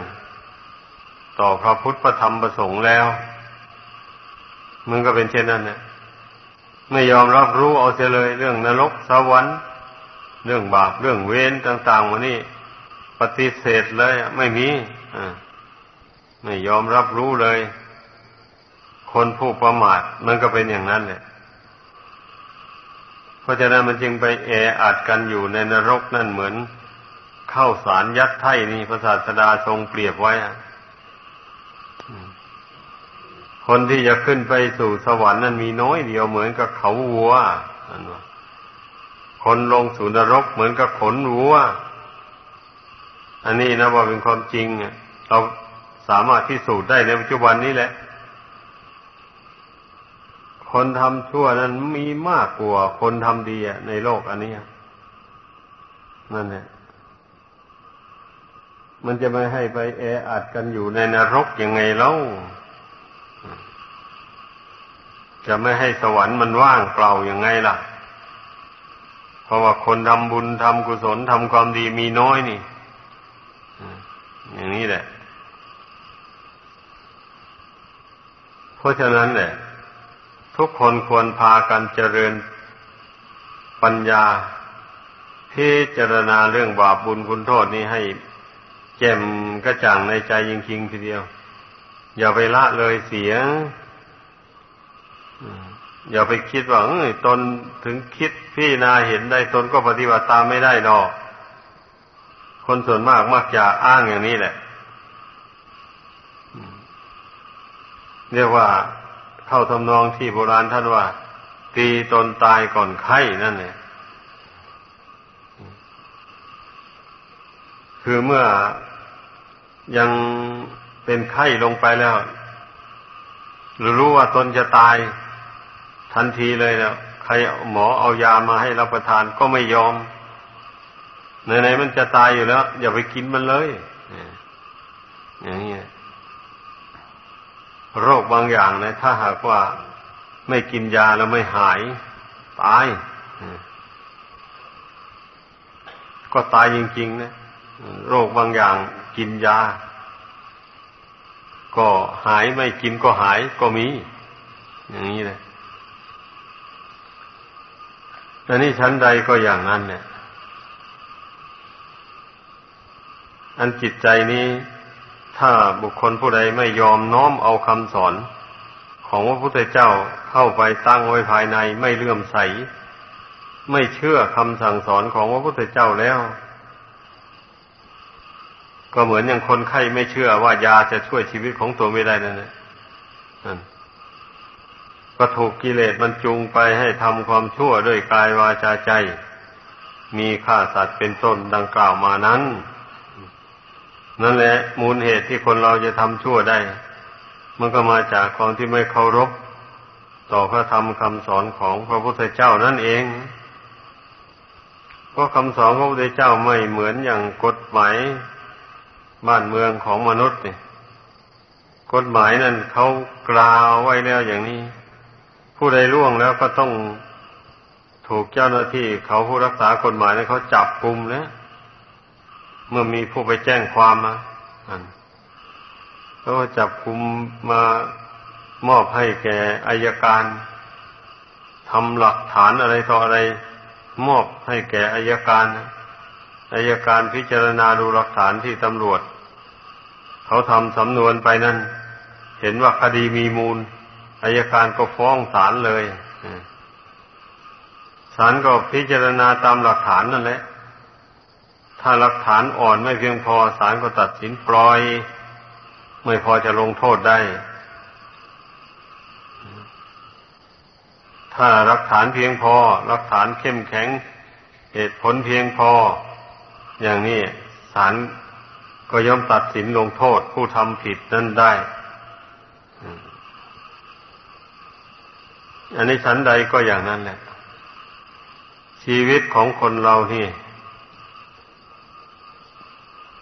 ต่อพระพุทธประธรรมประสงค์แล้วมึงก็เป็นเช่นนั้นนะไม่ยอมรับรู้เอาเสียเลย เรื่องนรกสวรรค์ เรื่องบาปเรื่องเวรต่างๆวันนี้ปฏิเสธเลยไม่มีไม่ยอมรับรู้เลย คนผู้ประมาทมันก็เป็นอย่างนั้นแหละ ราะฉะนั้นมันจึงไปแออัดกันอยู่ในนรกนั่นเหมือนเข้าสารยัดไถ่นี่พระศาสดาทรงเปรียบไว้คนที่จะขึ้นไปสู่สวรรค์นั้นมีน้อยเดียวเหมือนกับเขาวัวคนลงสู่นรกเหมือนกับขนวัว อันนี้นะว่าเป็นความจริงเราสามารถพิสูจน์ได้ในปัจจุบันนี้แหละ คนทำชั่วนั้นมีมากกว่าคนทำดีในโลกอันนี้นั่นแหละมันจะไม่ให้ไปแออัดกันอยู่ในนรกยังไงเล่า จะไม่ให้สวรรค์มันว่างเปล่ายังไงล่ะ เพราะว่าคนทำบุญทำกุศลทำความดีมีน้อยนี่อย่างนี้แหละ เพราะฉะนั้นแหละ ทุกคนควรพากันเจริญปัญญาพิจารณาเรื่องบาปบุญคุณโทษนี้ให้แจ่มกระจ่างในใจจริงๆทีเดียว อย่าไปละเลยเสีย อย่าไปคิดว่าเอ้ยตนถึงคิดพี่นาเห็นได้ตนก็ปฏิบัติตามไม่ได้หรอก คนส่วนมากมักจะอ้างอย่างนี้แหละ เรียกว่า เข้าทำนองที่โบราณท่านว่า ตีตนตายก่อนไข้นั่นเนี่ยคือเมื่อยังเป็นไข้ลงไปแล้วรู้ว่าตนจะตายทันทีเลยนะใครหมอเอายามาให้รับประทานก็ไม่ยอมไหนๆมันจะตายอยู่แล้ว อย่าไปกินมันเลยอย่างนี้ โรคบางอย่างนะถ้าหากว่าไม่กินยาแล้วไม่หาย ตาย ก็ตายจริงๆนะโรคบางอย่างกินยา ก็หายไม่กินก็หายก็มี อย่างนี้เลยแต่นี่ชั้นใดก็อย่างนั้นเนี่ย อันจิตใจนี้ ถ้าบุคคลผู้ใดไม่ยอมน้อมเอาคำสอน ของพระพุทธเจ้าเข้าไปตั้งไว้ภายในไม่เลื่อมใส ไม่เชื่อคำสั่งสอนของพระพุทธเจ้าแล้ว ก็เหมือนอย่างคนไข้ไม่เชื่อว่ายาจะช่วยชีวิตของตัวไม่ได้นั่นแหละก็ถูกกิเลสมันจูงไปให้ทำความชั่วด้วยกายวาจาใจ มีฆ่าสัตว์เป็นต้นดังกล่าวมานั้น นั่นแหละ มูลเหตุที่คนเราจะทำชั่วได้ มันก็มาจากความที่ไม่เคารพ ต่อพระธรรมคำสอนของพระพุทธเจ้านั่นเองเพราะคำสอนของพระพุทธเจ้าไม่เหมือนอย่างกฎหมายบ้านเมืองของมนุษย์เนี่ยกฎหมายนั่นเขากล่าวไว้แล้วอย่างนี้ ผู้ใดล่วงแล้วก็ต้องถูกเจ้าหน้าที่เขาผู้รักษากฎหมายนั้นเขาจับกลุ่มแล้ว เมื่อมีผู้ไปแจ้งความมาเขาก็จับกลุ่มมามอบให้แก่อายการทำหลักฐานอะไรต่ออะไร มอบให้แก่อายการอายการพิจารณาดูหลักฐานที่ตำรวจ เขาทำสำนวนไปนั้นเห็นว่าคดีมีมูลอายการก็ฟ้องศาลเลยศาลก็พิจารณาตามหลักฐานนั่นแหละ ถ้าหลักฐานอ่อนไม่เพียงพอศาลก็ตัดสินปล่อย ไม่พอจะลงโทษได้ ถ้าหลักฐานเพียงพอหลักฐานเข้มแข็ง เหตุผลเพียงพอ อย่างนี้ศาลก็ย่อมตัดสินลงโทษผู้ทำผิดนั้นได้ อันนี้ชั้นใดก็อย่างนั้นแหละ ชีวิตของคนเรานี่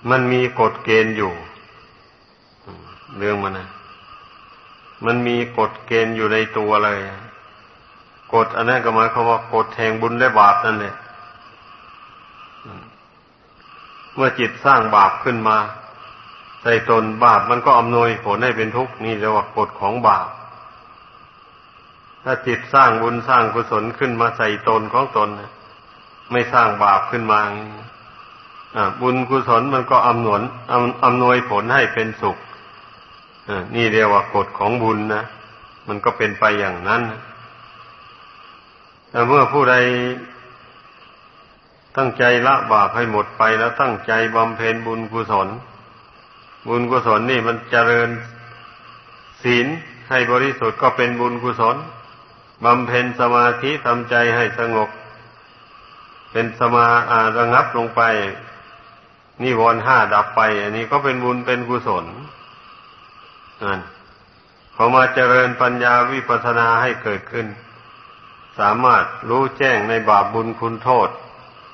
มันมีกฎเกณฑ์อยู่ เรื่องมันนะมันมีกฎเกณฑ์อยู่ในตัวเลยกฎอันนั้นก็หมายความว่ากฎแห่งบุญและบาปนั่นแหละเมื่อจิตสร้างบาปขึ้นมาใส่ตนบาปมันก็อำนวยผลให้เป็นทุกข์นี่เรียกว่ากฎของบาป ถ้าจิตสร้างบุญสร้างกุศลขึ้นมาใส่ตนของตน ไม่สร้างบาปขึ้นมา บุญกุศลมันก็อำนวยอำนวยผลให้เป็นสุขนี่เรียกว่ากฎของบุญนะ มันก็เป็นไปอย่างนั้นแต่เมื่อผู้ใดตั้งใจละบาปให้หมดไปแล้วตั้งใจบำเพ็ญบุญกุศล บุญกุศลนี่มันเจริญศีลให้บริสุทธิ์ก็เป็นบุญกุศลบำเพ็ญสมาธิทำใจให้สงบ เป็นสมาอาระงับลงไป นิวรณ์ห้าดับไป อันนี้ก็เป็นบุญเป็นกุศลนั่นพอมาเจริญปัญญาวิปัสนาให้เกิดขึ้น สามารถรู้แจ้งในบาปบุญคุณโทษ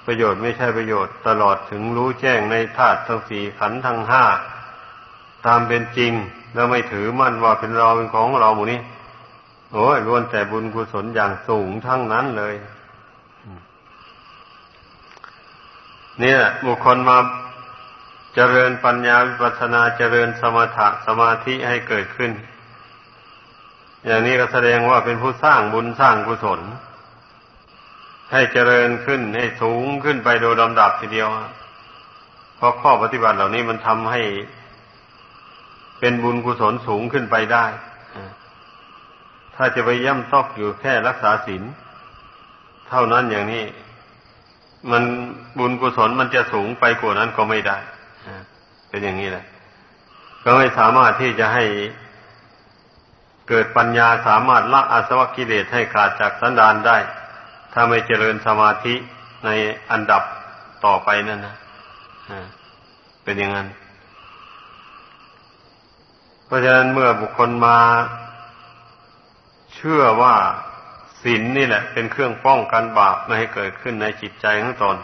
ประโยชน์ไม่ใช่ประโยชน์ ตลอดถึงรู้แจ้งในธาตุทั้งสี่ขันธ์ทั้งห้าตามเป็นจริง แล้วไม่ถือมั่นว่าเป็นเราเป็นของเราหมูนี้โอ้ยล้วนแต่บุญกุศลอย่างสูงทั้งนั้นเลย เนี่ยบุคคลมา เจริญปัญญาวิปัสนาเจริญสมถะสมาธิให้เกิดขึ้น อย่างนี้ก็แสดงว่าเป็นผู้สร้างบุญสร้างกุศล ให้เจริญขึ้นให้สูงขึ้นไปโดยลำดับทีเดียว เพราะข้อปฏิบัติเหล่านี้มันทำให้ เป็นบุญกุศลสูงขึ้นไปได้ ถ้าจะไปย่ำตอกอยู่แค่รักษาศีลเท่านั้นอย่างนี้ มันบุญกุศลมันจะสูงไปกว่านั้นก็ไม่ได้ เป็นอย่างนี้แหละ ก็ไม่สามารถที่จะให้เกิดปัญญาสามารถละอาสวะกิเลสให้ขาดจากสันดานได้ ถ้าไม่เจริญสมาธิในอันดับต่อไปนั่นนะเป็นอย่างนั้น เพราะฉะนั้นเมื่อบุคคลมาเชื่อว่าศีลนนี่แหละ เป็นเครื่องป้องกันบาปไม่ให้เกิดขึ้นในจิตใจของตน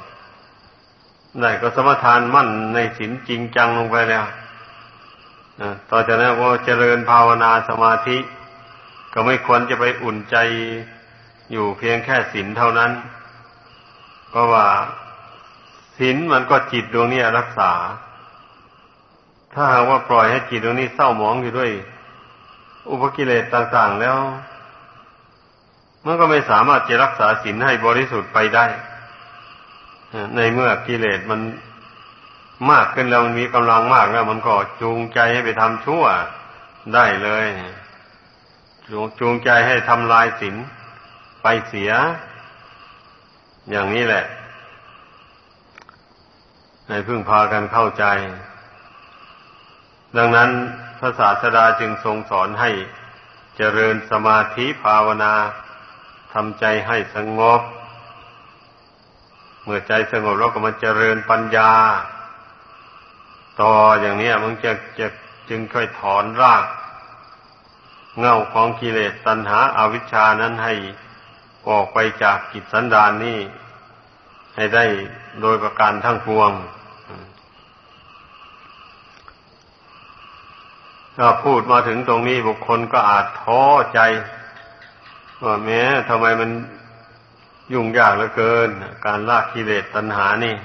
ได้ก็สมทานมั่นในศีลจริงจังลงไปแล้วต่อจากนั้นก็เจริญภาวนาสมาธิ ก็ไม่ควรจะไปอุ่นใจอยู่เพียงแค่ศีลเท่านั้น เพราะว่าศีลมันก็จิตดวงนี้รักษา ถ้าหากว่าปล่อยให้จิตดวงนี้เศร้าหมองอยู่ด้วย อุปกิเลสต่างๆแล้ว มันก็ไม่สามารถจะรักษาศีลให้บริสุทธิ์ไปได้ ในเมื่อกิเลสมันมากขึ้นแล้วมันมีกำลังมากแล้ว มันก็จูงใจให้ไปทำชั่วได้เลยจูงจูงใจให้ทำลายศีลไปเสีย อย่างนี้แหละในพึ่งพากันเข้าใจ ดังนั้นพระศาสดาจึงทรงสอนให้เจริญสมาธิภาวนาทำใจให้สงบ มื่อใจสงบแล้วก็มาเจริญปัญญา ต่ออย่างนี้มันจะจะจึงค่อยถอนราก เงาของกิเลสตัณหาอาวิชชานั้นให้ออกไปจากกิจสันดานนี้ให้ได้โดยประการทั้งปวงถ้าพูดมาถึงตรงนี้บุคคลก็อาจท้อใจว่าแม้ทำไมมัน ยุ่งยากเหลือเกิน การละกิเลสตัณหานี่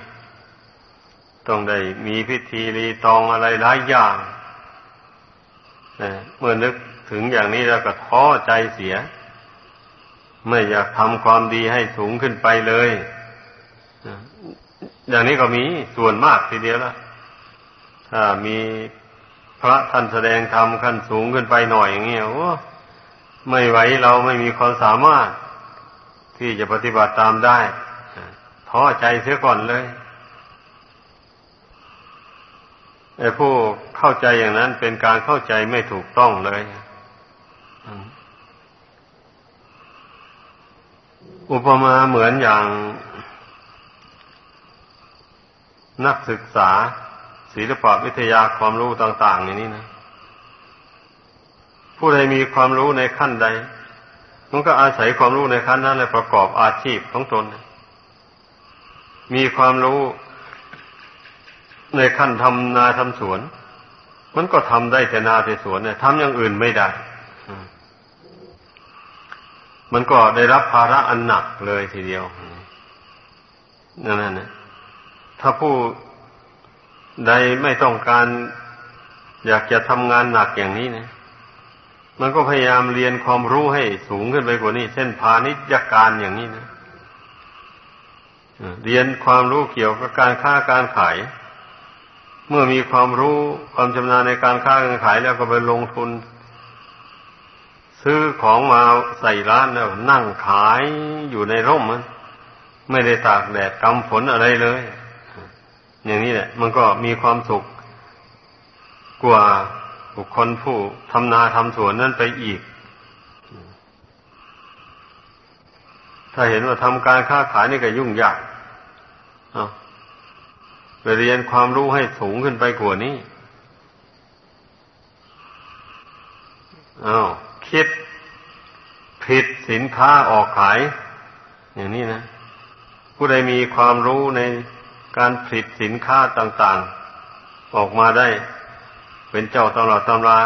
ต้องได้มีพิธีรีตองอะไรหลายอย่างเมื่อนึกถึงอย่างนี้แล้วก็ท้อใจเสีย ไม่อยากทำความดีให้สูงขึ้นไปเลย อย่างนี้ก็มีส่วนมากทีเดียวละถ้ามีพระท่านแสดงธรรมขั้นสูงขึ้นไปหน่อยอย่างเงี้ยโอ้ไม่ไหวเราไม่มีความสามารถ ที่จะปฏิบัติตามได้ท้อใจเสียก่อนเลยไอ้ผู้เข้าใจอย่างนั้นเป็นการเข้าใจไม่ถูกต้องเลย อุปมาเหมือนอย่างนักศึกษา ศิลปวิทยาความรู้ต่าง ๆ อย่างนี้นะ ผู้ใดมีความรู้ในขั้นใด มันก็อาศัยความรู้ในขั้นนั้นเลยประกอบอาชีพของตน มีความรู้ในขั้นทำนาทำสวน มันก็ทำได้แต่นาแต่สวนเนี่ยทำอย่างอื่นไม่ได้ มันก็ได้รับภาระอันหนักเลยทีเดียวนั่นนะถ้าผู้ใดไม่ต้องการ อยากจะทำงานหนักอย่างนี้นะ มันก็พยายามเรียนความรู้ให้สูงขึ้นไปกว่านี้ เช่นพาณิชยการอย่างนี้นะเรียนความรู้เกี่ยวกับการค้าการขาย เมื่อมีความรู้ความชำนาญในการค้าการขายแล้วก็ไปลงทุน ซื้อของมาใส่ร้านแล้วนั่งขายอยู่ในร่มมันไม่ได้ตากแดดกำฝนอะไรเลย อย่างนี้แหละ มันก็มีความสุขกว่า บุคคลผู้ทำนาทำสวนนั่นไปอีก ถ้าเห็นว่าทำการค้าขายนี่ก็ยุ่งยากไปเรียนความรู้ให้สูงขึ้นไปกว่านี้อา้าวคิดผิดสินค้าออกขาย อย่างนี้นะ ผู้ใดมีความรู้ในการผลิตสินค้าต่าง ๆ ออกมาได้ เป็นเจ้าตำราตำรา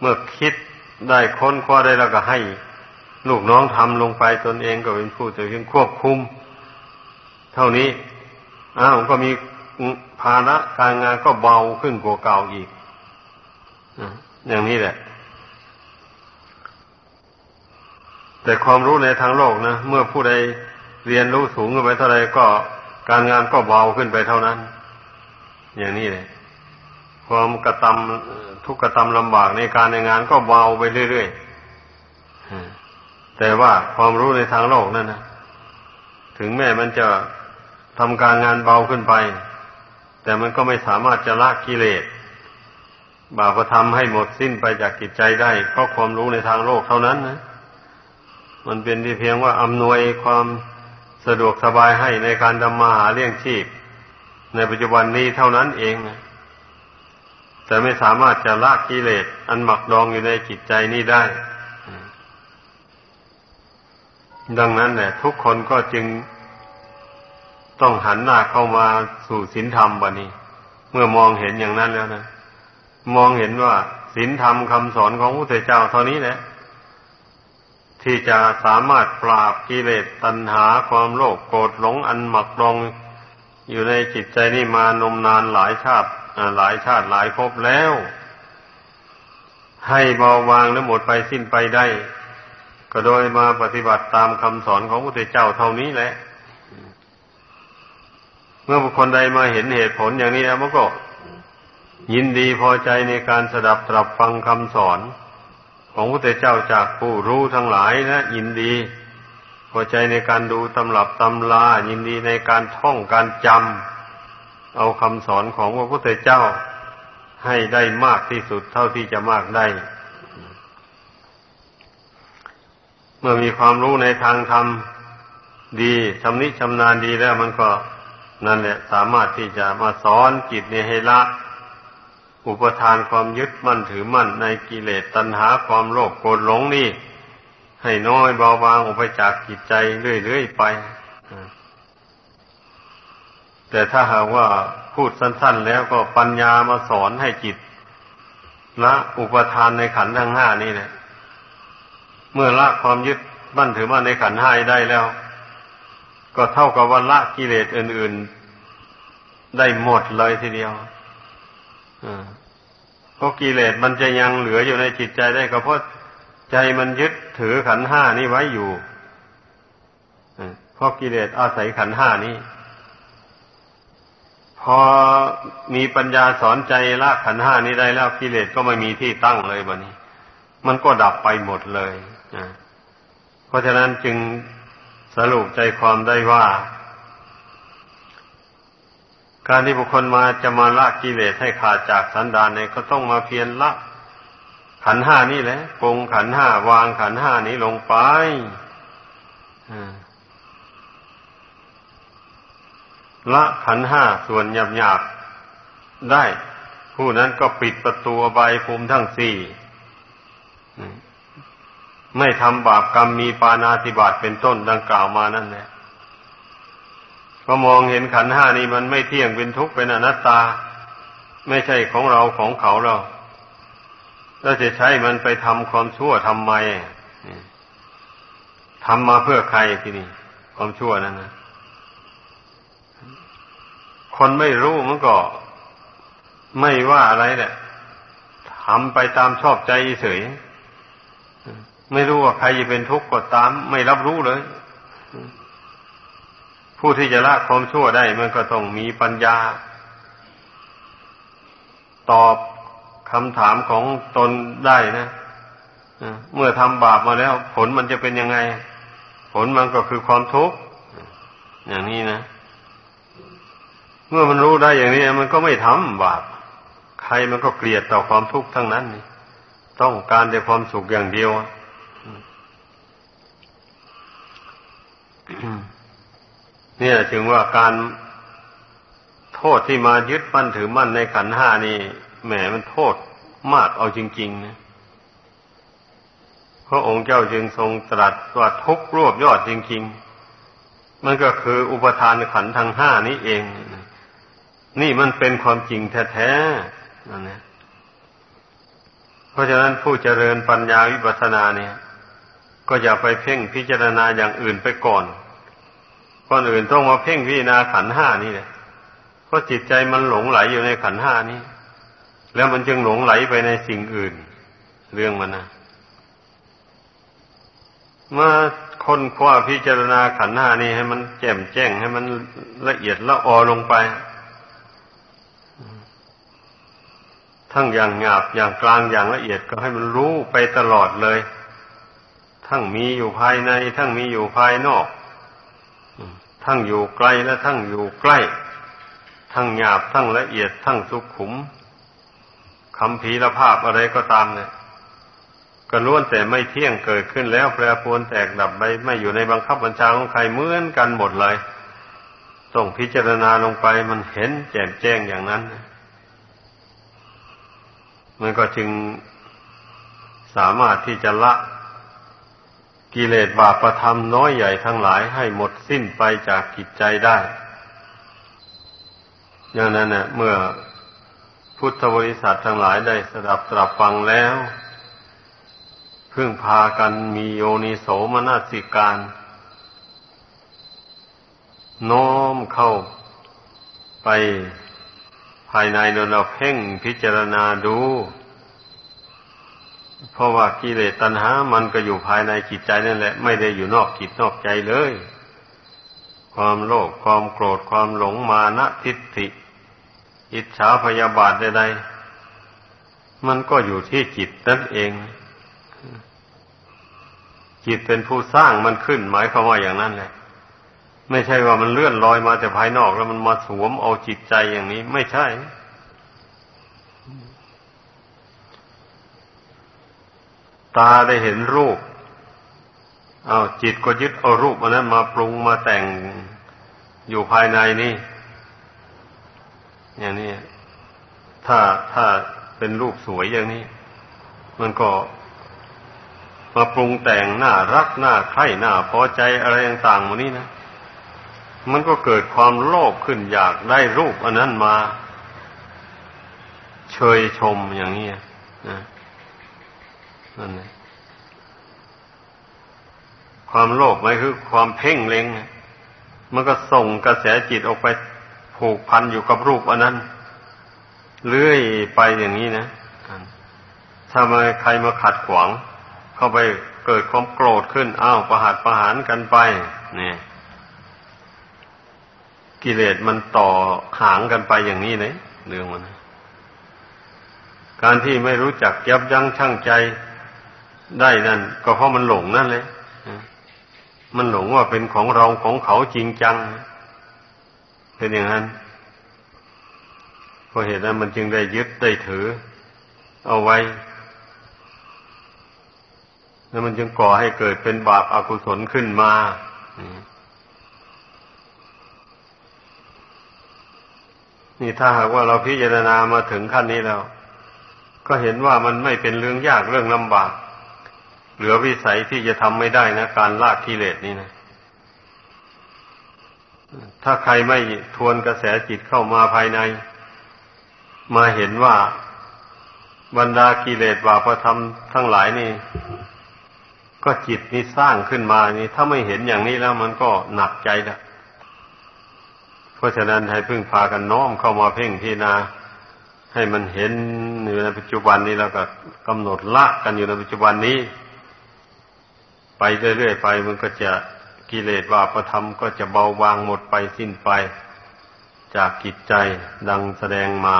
เมื่อคิดได้ค้นคว้าได้แล้วก็ให้ ลูกน้องทำลงไปตนเองก็เป็นผู้จะเพียงควบคุม เท่านี้อ้าวก็มีภาระการงานก็เบาขึ้นกว่าเก่าอีกอย่างนี้แหละ แต่ความรู้ในทางโลกนะเมื่อผู้ใดเรียนรู้สูงขึ้นไปเท่าไรก็การงานก็เบาขึ้นไปเท่านั้น อย่างนี้เลย ความกระทำทุกกระทำลำบากในการในงานก็เบาไปเรื่อยๆแต่ว่าความรู้ในทางโลกนั่นนะถึงแม้มันจะทำการงานเบาขึ้นไป แต่มันก็ไม่สามารถจะละกิเลสบาปธรรมให้หมดสิ้นไปจากจิตใจได้ เพราะความรู้ในทางโลกเท่านั้นนะมันเป็นที่เพียงว่าอำนวยความสะดวกสบายให้ในการทำมาหาเลี้ยงชีพ ในปัจจุบันนี้เท่านั้นเองนะ แต่ไม่สามารถจะละกิเลสอันหมักดองอยู่ในจิตใจนี้ได้ ดังนั้นแหละทุกคนก็จึงต้องหันหน้าเข้ามาสู่ศีลธรรมบะนี้ เมื่อมองเห็นอย่างนั้นแล้วนะมองเห็นว่าศีลธรรมคำสอนของพระพุทธเจ้าเท่านี้แหละที่จะสามารถปราบกิเลสตัณหาความโลภโกรธหลงอันหมักดองอยู่ในจิตใจนี่มานมนานหลายชาติ หลายชาติหลายภพแล้ว ให้เบาบางและหมดไปสิ้นไปได้ ก็โดยมาปฏิบัติตามคำสอนของพระพุทธเจ้าเท่านี้แหละ เมื่อบุคคลใดมาเห็นเหตุผลอย่างนี้แล้วมันก็ยินดีพอใจในการสดับตรับฟังคำสอน ของพระพุทธเจ้าจากผู้รู้ทั้งหลายและยินดีพอใจในการดูตำรับตำลายินดีในการท่องการจำ เอาคำสอนของพระพุทธเจ้าให้ได้มากที่สุดเท่าที่จะมากได้ เมื่อมีความรู้ในทางธรรมดีชำนิชำนาญดีแล้วมันก็นั่นแหละสามารถที่จะมาสอนจิตในให้ละ อุปทานความยึดมั่นถือมั่นในกิเลสตัณหาความโลภโกรธหลงนี่ ให้น้อยเบาบางออกไปจากจิตใจเรื่อยๆไป แต่ถ้าหากว่าพูดสั้น ๆ แล้วก็ปัญญามาสอนให้จิตละอุปทานในขันธ์ทั้งห้านี่แหละเมื่อละความยึดมั่นถือมั่นในขันธ์ห้าได้แล้ว ก็เท่ากับว่าละกิเลสอื่น ๆ ได้หมดเลยทีเดียวเพราะกิเลสมันจะยังเหลืออยู่ในจิตใจได้ก็เพราะใจมันยึดถือขันห้านี้ไว้อยู่เพราะกิเลสอาศัยขันห้านี้ พอมีปัญญาสอนใจละขันห้านี้ได้แล้วกิเลสก็ไม่มีที่ตั้งเลยบนนี้ มันก็ดับไปหมดเลยเพราะฉะนั้นจึงสรุปใจความได้ว่า การที่บุคคลมาจะมาละกิเลสให้ขาดจากสันดานเนี่ยก็ต้องมาเพียรละ ขันห้านี่แหละปงขันห้าวางขันห้านี้ลงไปอ่า ละขันห้าส่วนหยาบหยาบได้ ผู้นั้นก็ปิดประตูใบภูมิทั้งสี่ ไม่ทำบาปกรรมมีปานาติบาตเป็นต้นดังกล่าวมานั่นแหละก็มองเห็นขันห้านี้มันไม่เที่ยงเป็นทุกข์เป็นอนัตตา ไม่ใช่ของเราของเขาเราแล้วจะใช้มันไปทำความชั่วทำไมทำมาเพื่อใครที่นี่ความชั่วนั่นนะ คนไม่รู้มันก็ ไม่ว่าอะไรแหละทำไปตามชอบใจเฉยไม่รู้ว่าใครจะเป็นทุกข์ก็ตาม ไม่รับรู้เลย ผู้ที่จะละความชั่วได้มันก็ต้องมีปัญญา ตอบคำถามของตนได้นะเมื่อทำบาปมาแล้ว ผลมันจะเป็นยังไง ผลมันก็คือความทุกข์อย่างนี้นะ เมื่อมันรู้ได้อย่างนี้ มันก็ไม่ทำบาปใครมันก็เกลียดต่อความทุกข์ทั้งนั้นนี่ต้องการแต่ความสุขอย่างเดียวเนี่ยจึงว่าการโทษที่มายึดมั่นถือมั่นในขันห้านี่แหมมันโทษมากเอาจริงๆนะพระองค์เจ้าจึงทรงตรัสว่าทุกรวบยอดจริง ๆ มันก็คืออุปทานขันธ์ทั้งห้านี้เองน นี่มันเป็นความจริงแท้ๆนั่นนะเพราะฉะนั้นผู้เจริญปัญญาวิปัสสนาเนี่ย ก็อย่าไปเพ่งพิจารณาอย่างอื่นไปก่อนก่อนอื่นต้องมาเพ่งพิจารณาขันห้านี่แหละเพราะจิตใจมันหลงไหลอยู่ในขันห้านี้ แล้วมันจึงหลงไหลไปในสิ่งอื่น เรื่องมันนะมาค้นคว้าพิจารณาขันห้านี้ให้มันแจ่มแจ้งให้มันละเอียดละออลงไป ทั้งอย่างหยาบอย่างกลางอย่างละเอียดก็ให้มันรู้ไปตลอดเลย ทั้งมีอยู่ภายใน ทั้งมีอยู่ภายนอก ทั้งอยู่ไกลและทั้งอยู่ใกล้ ทั้งหยาบทั้งละเอียด ทั้งสุขุมคำพีละภาพอะไรก็ตามเนี่ยก็ล้วนแต่ไม่เที่ยงเกิดขึ้นแล้วแปรปรวนแตกดับไปไม่อยู่ในบังคับบัญชาของใครเหมือนกันหมดเลย ต้องพิจารณาลงไปมันเห็นแจ่มแจ้งอย่างนั้น มันก็จึงสามารถที่จะละกิเลสบาปประธรรมน้อยใหญ่ทั้งหลายให้หมดสิ้นไปจากกิจใจได้อย่างนั้นเนี่ยเมื่อพุทธบริษัททั้งหลายได้สดับตรับฟังแล้ว พึ่งพากันมีโยนิโสมนสิการโน้มเข้าไป ภายในโดยเราเพ่งพิจารณาดู เพราะว่ากิเลสตัณหา มันก็อยู่ภายในจิตใจนั่นแหละ ไม่ได้อยู่นอกจิตนอกใจเลย ความโลภความโกรธความหลงมานะทิฏฐิ อิจฉาพยาบาทใดๆมันก็อยู่ที่จิตนั่นเอง จิตเป็นผู้สร้างมันขึ้น หมายความว่าอย่างนั้นแหละ ไม่ใช่ว่ามันเลื่อนลอยมาแต่ภายนอกแล้วมันมาสวมเอาจิตใจอย่างนี้ ไม่ใช่ ตาได้เห็นรูปเอาจิตก็ยึดเอารูปอันนั้นมาปรุงมาแต่งอยู่ภายในนี่ อย่างนี้ถ้าถ้าเป็นรูปสวยอย่างนี้ มันก็มาปรุงแต่งหน้ารักหน้าใคร่หน้าพอใจอะไรต่างๆหมดนี้นะ มันก็เกิดความโลภขึ้นอยากได้รูปอันนั้นมาเชยชมอย่างนี้นะนั่นเองความโลภหมายคือความเพ่งเล็ง มันก็ส่งกระแสจิตออกไปผูกพันอยู่กับรูปอันนั้นเลื่อยไปอย่างนี้นะถ้ามาใครมาขัดขวาง เข้าไปเกิดความโกรธขึ้นอ้าวประหัดประหารกันไป เนี่ย กิเลสมันต่อหางกันไปอย่างนี้เลยเรื่องมันการที่ไม่รู้จักยับยั้งชั่งใจได้นั่น ก็เพราะมันหลงนั่นเลยมันหลงว่าเป็นของเราของเขาจริงจัง เป็นอย่างนั้นเพราะเหตุนั้นมันจึงได้ยึดได้ถือ เอาไว้ แล้วมันจึงก่อให้เกิดเป็นบาปอากุศลขึ้นมา นี่ถ้าหากว่าเราพิจารณามาถึงขั้นนี้แล้ว ก็เห็นว่ามันไม่เป็นเรื่องยากเรื่องลำบาก เหลือวิสัยที่จะทำไม่ได้นะ การลากกิเลสนี่นะ ถ้าใครไม่ทวนกระแสจิตเข้ามาภายใน มาเห็นว่าบรรดากิเลสบาปธรรมทั้งหลายนี่ ก็จิตนี้สร้างขึ้นมานี่ ถ้าไม่เห็นอย่างนี้แล้วมันก็หนักใจละ เพราะฉะนั้นให้พึ่งพากันน้อมเข้ามาเพ่งพิจารณาให้มันเห็นอยู่ในปัจจุบันนี้แล้วก็กำหนดละกันอยู่ในปัจจุบันนี้ ไปเรื่อยๆไปมันก็จะกิเลสว่าประธรรมก็จะเบาบางหมดไปสิ้นไปจากกิจใจดังแสดงมา